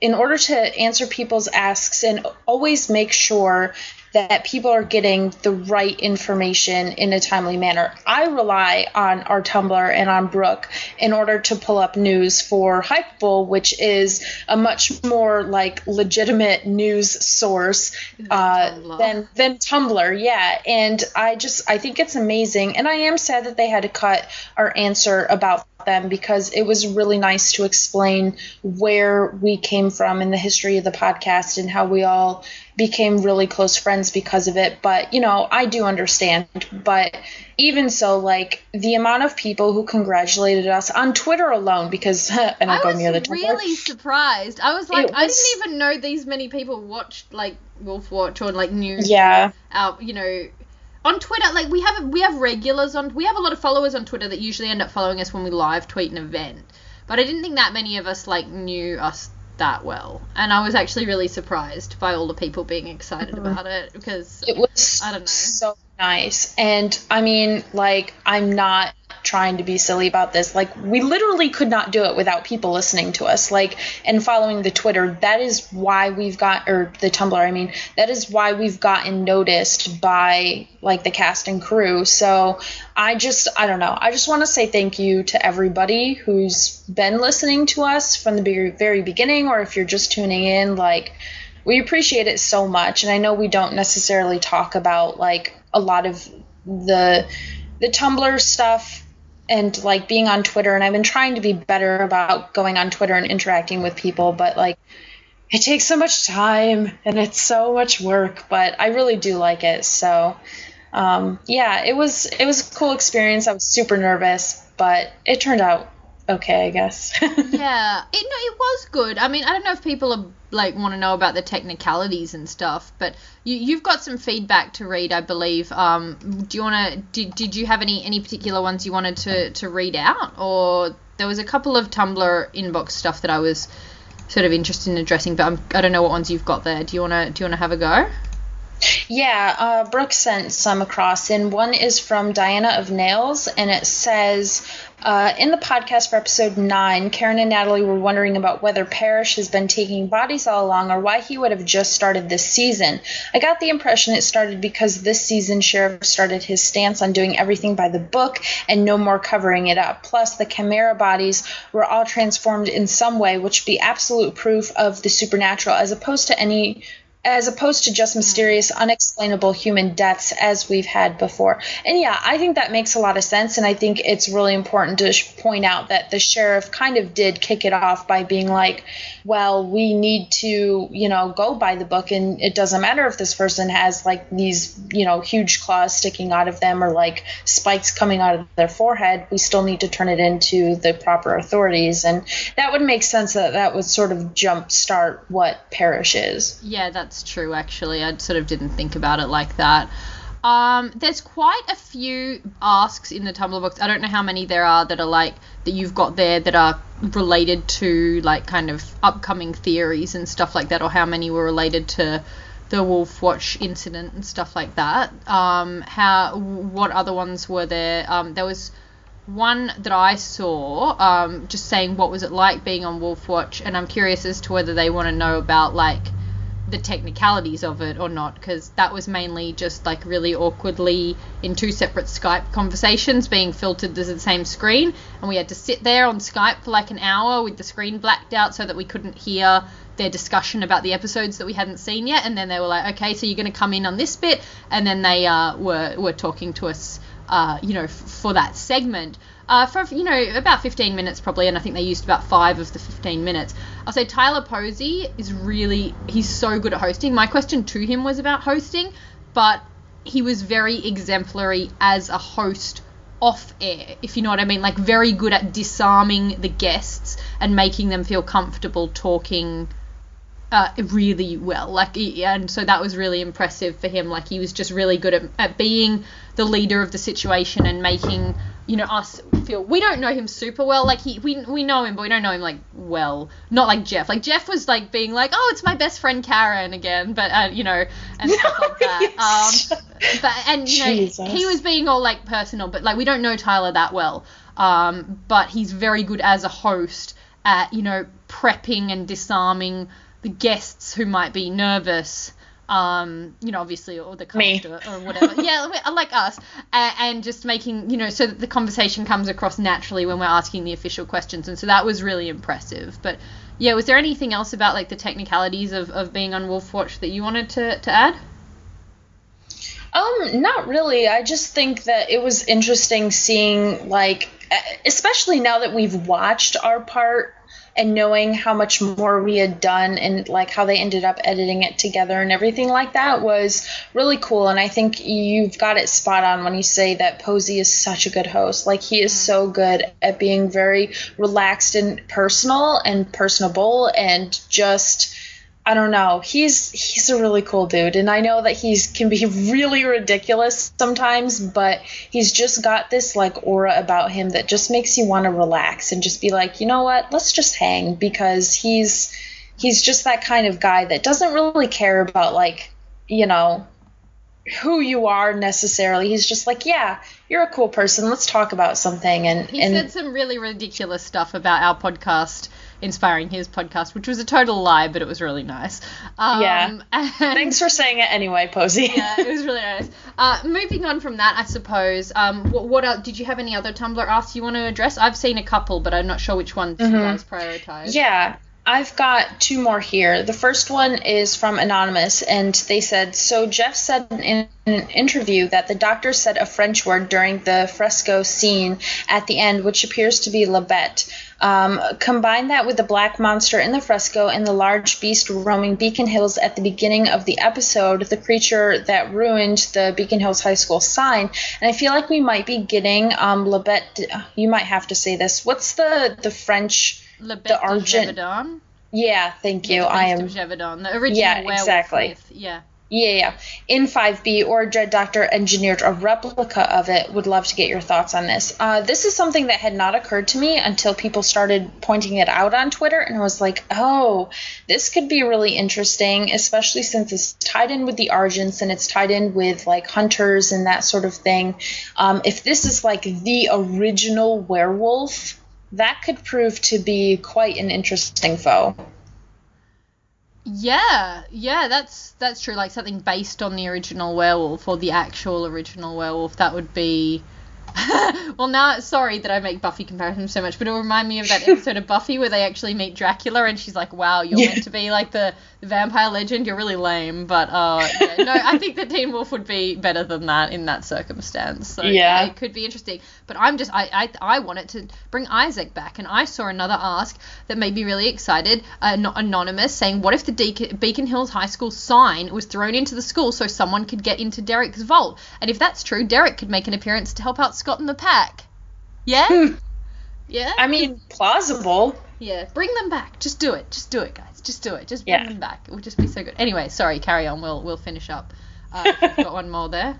in order to answer people's asks and always make sure that people are getting the right information in a timely manner. I rely on our Tumblr and on Brooke in order to pull up news for Hypable, which is a much more like legitimate news source uh, Tumblr. than than Tumblr. Yeah, and I just I think it's amazing, and I am sad that they had to cut our answer about them because it was really nice to explain where we came from in the history of the podcast and how we all became really close friends because of it. But, you know, I do understand. But even so, like the amount of people who congratulated us on Twitter alone, because <laughs> I don't I go was near the Tumblr. really surprised. I was like, It I didn't even know these many people watched like Wolf Watch or like news. Yeah. Out, you know, on Twitter. Like we have we have regulars on. We have a lot of followers on Twitter that usually end up following us when we live tweet an event. But I didn't think that many of us like knew us that well, and I was actually really surprised by all the people being excited mm-hmm. about it because It was I don't know. so nice. And I mean, like, I'm not trying to be silly about this. Like, we literally could not do it without people listening to us. Like, and following the Twitter. That is why we've got, or the Tumblr, I mean, that is why we've gotten noticed by, like, the cast and crew. So I just, I don't know. I just want to say thank you to everybody who's been listening to us from the very beginning, or if you're just tuning in, like, we appreciate it so much and i know we don't necessarily talk about like a lot of the the tumblr stuff and like being on twitter and i've been trying to be better about going on twitter and interacting with people but like it takes so much time and it's so much work but i really do like it so um, yeah it was it was a cool experience i was super nervous but it turned out okay i guess <laughs> yeah, it, no, it was good. I mean, I don't know if people are like want to know about the technicalities and stuff, but you you've got some feedback to read, I believe. Um, do you want to? Did, did you have any any particular ones you wanted to to read out, or there was a couple of Tumblr inbox stuff that I was sort of interested in addressing, but I'm, I don't know what ones you've got there. Do you wanna do you wanna have a go? Yeah, uh, Brooke sent some across, and one is from Diana of Nails, and it says uh, In the podcast for episode 9, Karen and Natalie were wondering about whether Parrish has been taking bodies all along or why he would have just started this season. I got the impression it started because this season Sheriff started his stance on doing everything by the book and no more covering it up. Plus, the Chimera bodies were all transformed in some way, which would be absolute proof of the supernatural as opposed to any as opposed to just hmm. mysterious, unexplainable human deaths as we've had before. And yeah, I think that makes a lot of sense. And I think it's really important to sh- point out that the sheriff kind of did kick it off by being like, well, we need to, you know, go by the book. And it doesn't matter if this person has like these, you know, huge claws sticking out of them or like spikes coming out of their forehead. We still need to turn it into the proper authorities. And that would make sense that that would sort of jumpstart what Parrish is. Yeah, that's true. Actually, I sort of didn't think about it like that. Um, there's quite a few asks in the Tumblr box. I don't know how many there are that are like that you've got there that are related to like kind of upcoming theories and stuff like that, or how many were related to the Wolf Watch incident and stuff like that. Um, how what other ones were there? Um, there was one that I saw, um, just saying what was it like being on Wolf Watch, and I'm curious as to whether they want to know about like the technicalities of it or not, because that was mainly just like really awkwardly in two separate Skype conversations being filtered to the same screen, and we had to sit there on Skype for like an hour with the screen blacked out so that we couldn't hear their discussion about the episodes that we hadn't seen yet, and then they were like, okay, so you're going to come in on this bit, and then they uh, were were talking to us, uh, you know, f- for that segment. Uh, for you know about 15 minutes probably, and I think they used about five of the 15 minutes. I'll say Tyler Posey is really he's so good at hosting. My question to him was about hosting, but he was very exemplary as a host off air, if you know what I mean. Like very good at disarming the guests and making them feel comfortable talking uh, really well. Like, and so that was really impressive for him. Like, he was just really good at, at being the leader of the situation and making you know us feel. We don't know him super well. Like, he we we know him, but we don't know him like well. Not like Jeff. Like Jeff was like being like, oh, it's my best friend Karen again, but uh, you know, and stuff like <laughs> that. Um, but and you know, Jesus. he was being all like personal, but like we don't know Tyler that well. Um, but he's very good as a host at you know prepping and disarming the guests who might be nervous. Um, you know, obviously, or the Me. cast or, or whatever. <laughs> yeah, like us, and, and just making you know so that the conversation comes across naturally when we're asking the official questions, and so that was really impressive. But yeah, was there anything else about like the technicalities of, of being on Wolf Watch that you wanted to, to add? Um, not really. I just think that it was interesting seeing, like, especially now that we've watched our part and knowing how much more we had done and, like, how they ended up editing it together and everything like that was really cool. And I think you've got it spot on when you say that Posey is such a good host. Like, he is mm-hmm. so good at being very relaxed and personal and personable and just. I don't know. He's he's a really cool dude, and I know that he's can be really ridiculous sometimes, but he's just got this like aura about him that just makes you want to relax and just be like, you know what? Let's just hang because he's he's just that kind of guy that doesn't really care about like you know who you are necessarily. He's just like, yeah, you're a cool person. Let's talk about something. And He and said some really ridiculous stuff about our podcast, inspiring his podcast, which was a total lie, but it was really nice. Um, Yeah. thanks for saying it anyway, Posey. <laughs> yeah, it was really nice. Uh, moving on from that, I suppose. Um, what, what el- did you have any other Tumblr asks you want to address? I've seen a couple, but I'm not sure which ones you guys prioritize. Yeah, I've got two more here. The first one is from Anonymous, and they said So Jeff said in, an interview that the doctor said a French word during the fresco scene at the end, which appears to be La Bête. Um, combine that with the black monster in the fresco and the large beast roaming Beacon Hills at the beginning of the episode, the creature that ruined the Beacon Hills High School sign. And I feel like we might be getting um, La Bête. You might have to say this. What's the the French? Le Bête The Argent- Gévaudan. Yeah, thank you. I am. Gévaudan, the original Yeah, werewolf exactly. myth. Yeah. Yeah, yeah. In 5B, or Dread Doctor engineered a replica of it. Would love to get your thoughts on this. Uh, this is something that had not occurred to me until people started pointing it out on Twitter, and I was like, oh, this could be really interesting, especially since it's tied in with the Argents and it's tied in with like hunters and that sort of thing. Um, if this is like the original werewolf, that could prove to be quite an interesting foe. Yeah, yeah, that's that's true. Like something based on the original werewolf or the actual original werewolf. That would be. <laughs> well, now sorry that I make Buffy comparisons so much, but it will remind me of that episode of Buffy where they actually meet Dracula, and she's like, "Wow, you're Yeah. meant to be like the, the vampire legend. You're really lame." But uh, yeah, no, I think that Teen Wolf would be better than that in that circumstance. So Yeah. it could be interesting. But I'm just I, I I wanted to bring Isaac back, and I saw another ask that made me really excited. Uh, no- anonymous saying, "What if the Deacon, Beacon Hills High School sign was thrown into the school so someone could get into Derek's vault? And if that's true, Derek could make an appearance to help out Scott and the pack. Yeah, yeah, I mean, plausible. yeah. Bring them back. Just do it. Just do it, guys. Just do it. Just bring Yeah. them back. It would just be so good. Anyway, sorry. Carry on. We'll we'll finish up. Uh, if you've got <laughs> one more there.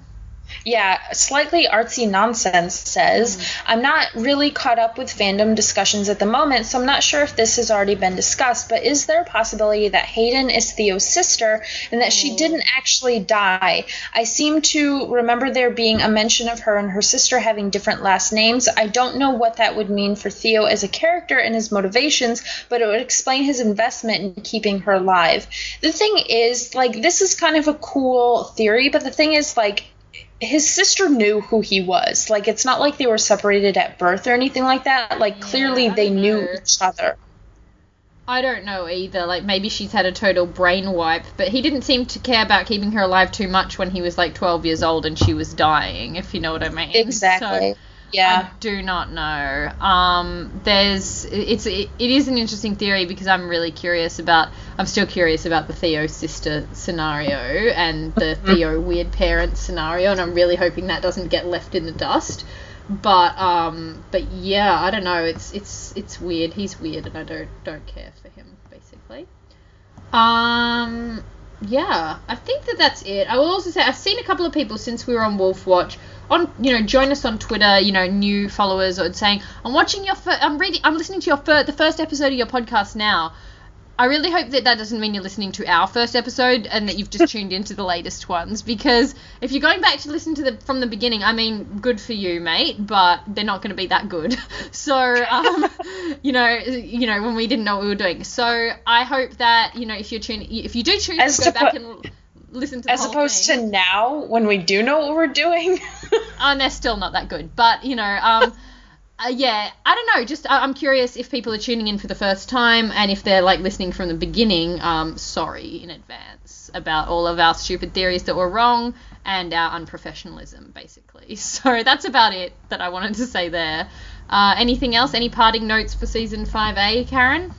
Yeah, slightly artsy nonsense says, mm-hmm. I'm not really caught up with fandom discussions at the moment, so I'm not sure if this has already been discussed, but is there a possibility that Hayden is Theo's sister and that she mm. didn't actually die? I seem to remember there being a mention of her and her sister having different last names. I don't know what that would mean for Theo as a character and his motivations, but it would explain his investment in keeping her alive. The thing is, like, this is kind of a cool theory, but the thing is, like, his sister knew who he was. Like it's not like they were separated at birth or anything like that. Like clearly I they don't knew each other. I don't know either. Like maybe she's had a total brain wipe, but he didn't seem to care about keeping her alive too much when he was like 12 years old and she was dying, if you know what I mean. Exactly. So, yeah. I do not know. Um, there's it's it, it is an interesting theory because I'm really curious about. I'm still curious about the Theo sister scenario and the <laughs> Theo weird parent scenario, and I'm really hoping that doesn't get left in the dust. But um, but yeah, I don't know. It's it's it's weird. He's weird, and I don't don't care for him basically. Um, yeah, I think that that's it. I will also say I've seen a couple of people since we were on Wolf Watch on you know join us on Twitter. You know, new followers or saying I'm watching your fir- I'm reading I'm listening to your fir- the first episode of your podcast now. I really hope that that doesn't mean you're listening to our first episode and that you've just <laughs> tuned into the latest ones because if you're going back to listen to the from the beginning, I mean, good for you, mate, but they're not going to be that good. <laughs> So, um, <laughs> you know, you know when we didn't know what we were doing. So I hope that you know if you're tuning, if you do choose to go back and listen to the As opposed thing, to now when we do know what we're doing. <laughs> and they're still not that good. But you know, um, <laughs> uh, yeah, I don't know. Just I- I'm curious if people are tuning in for the first time and if they're like listening from the beginning. Um, sorry in advance about all of our stupid theories that were wrong and our unprofessionalism, basically. <laughs> So that's about it that I wanted to say there. Uh, anything else? Any parting notes for season 5A, Karen?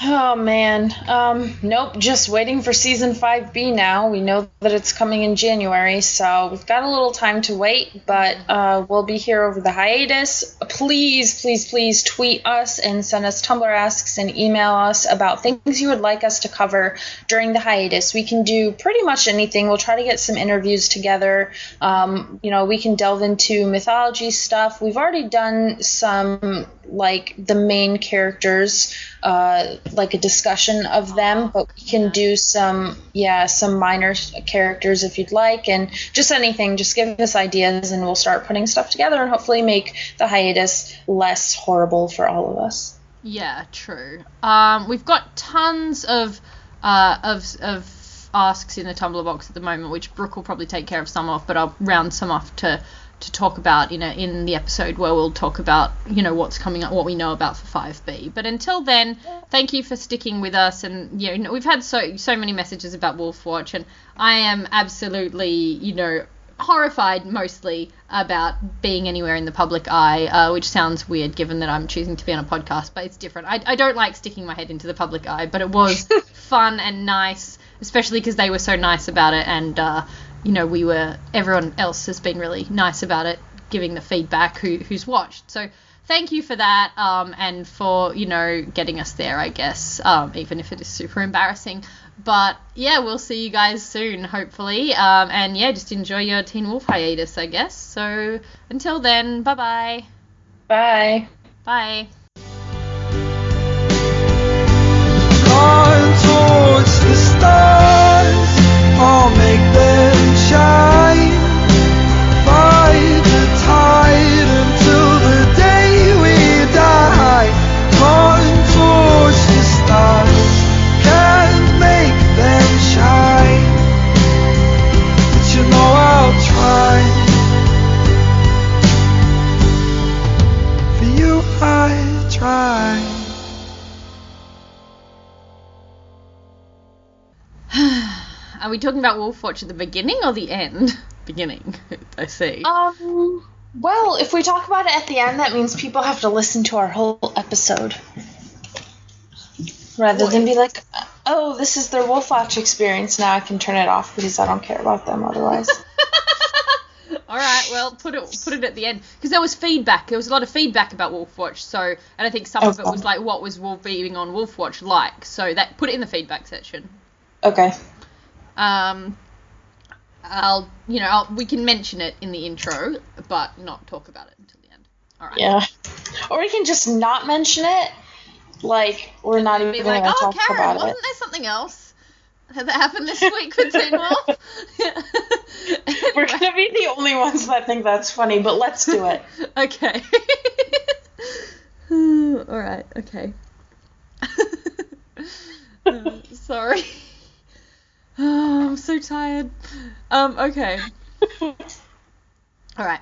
Oh man. Um, nope, just waiting for season 5B now. We know that it's coming in January, so we've got a little time to wait, but uh, we'll be here over the hiatus. Please, please, please tweet us and send us Tumblr asks and email us about things you would like us to cover during the hiatus. We can do pretty much anything. We'll try to get some interviews together. Um, you know, we can delve into mythology stuff. We've already done some like the main characters uh, like a discussion of them but we can do some yeah some minor characters if you'd like and just anything just give us ideas and we'll start putting stuff together and hopefully make the hiatus less horrible for all of us Yeah, true. Um, we've got tons of uh, of of asks in the Tumblr box at the moment, which Brooke will probably take care of some of, but I'll round some off to to talk about you know in the episode where we'll talk about you know what's coming up, what we know about for 5B. But until then, thank you for sticking with us, and you know we've had so so many messages about Wolf Watch, and I am absolutely you know horrified mostly about being anywhere in the public eye, uh, which sounds weird given that I'm choosing to be on a podcast, but it's different. I, I don't like sticking my head into the public eye, but it was <laughs> fun and nice, especially because they were so nice about it, and uh, you know we were everyone else has been really nice about it, giving the feedback who who's watched. So thank you for that, um, and for you know getting us there, I guess, um, even if it is super embarrassing. But yeah, we'll see you guys soon, hopefully. Um, and yeah, just enjoy your Teen Wolf hiatus, I guess. So until then, bye-bye. bye Bye. Climb towards the stars, I'll make them shine. The tide until the day we die. Stars, can't make them shine. But you know I'll try. For you I try. <sighs> <sighs> Are we talking about Wolf Watch at the beginning or the end? <laughs> beginning, I see. um well if we talk about it at the end that means people have to listen to our whole episode rather than be like oh this is their wolf watch experience now i can turn it off because i don't care about them otherwise <laughs> All right, well, put it put it at the end because there was feedback. There was a lot of feedback about Wolf Watch, so and I think some of it was like, what was Wolf being on Wolf Watch like? So that put it in the feedback section. okay Um, I'll, you know, I'll, we can mention it in the intro, but not talk about it until the end. All right. Yeah. Or we can just not mention it. Like, we're not even Be going like, to oh, talk Karen, about wasn't it. there something else that happened this week with Teen Wolf? We're going to be the only ones that think that's funny, but let's do it. <laughs> okay. <laughs> All right. Okay. <laughs> Uh, sorry. Oh, <sighs> I'm so tired. Um. Okay. <laughs> All right.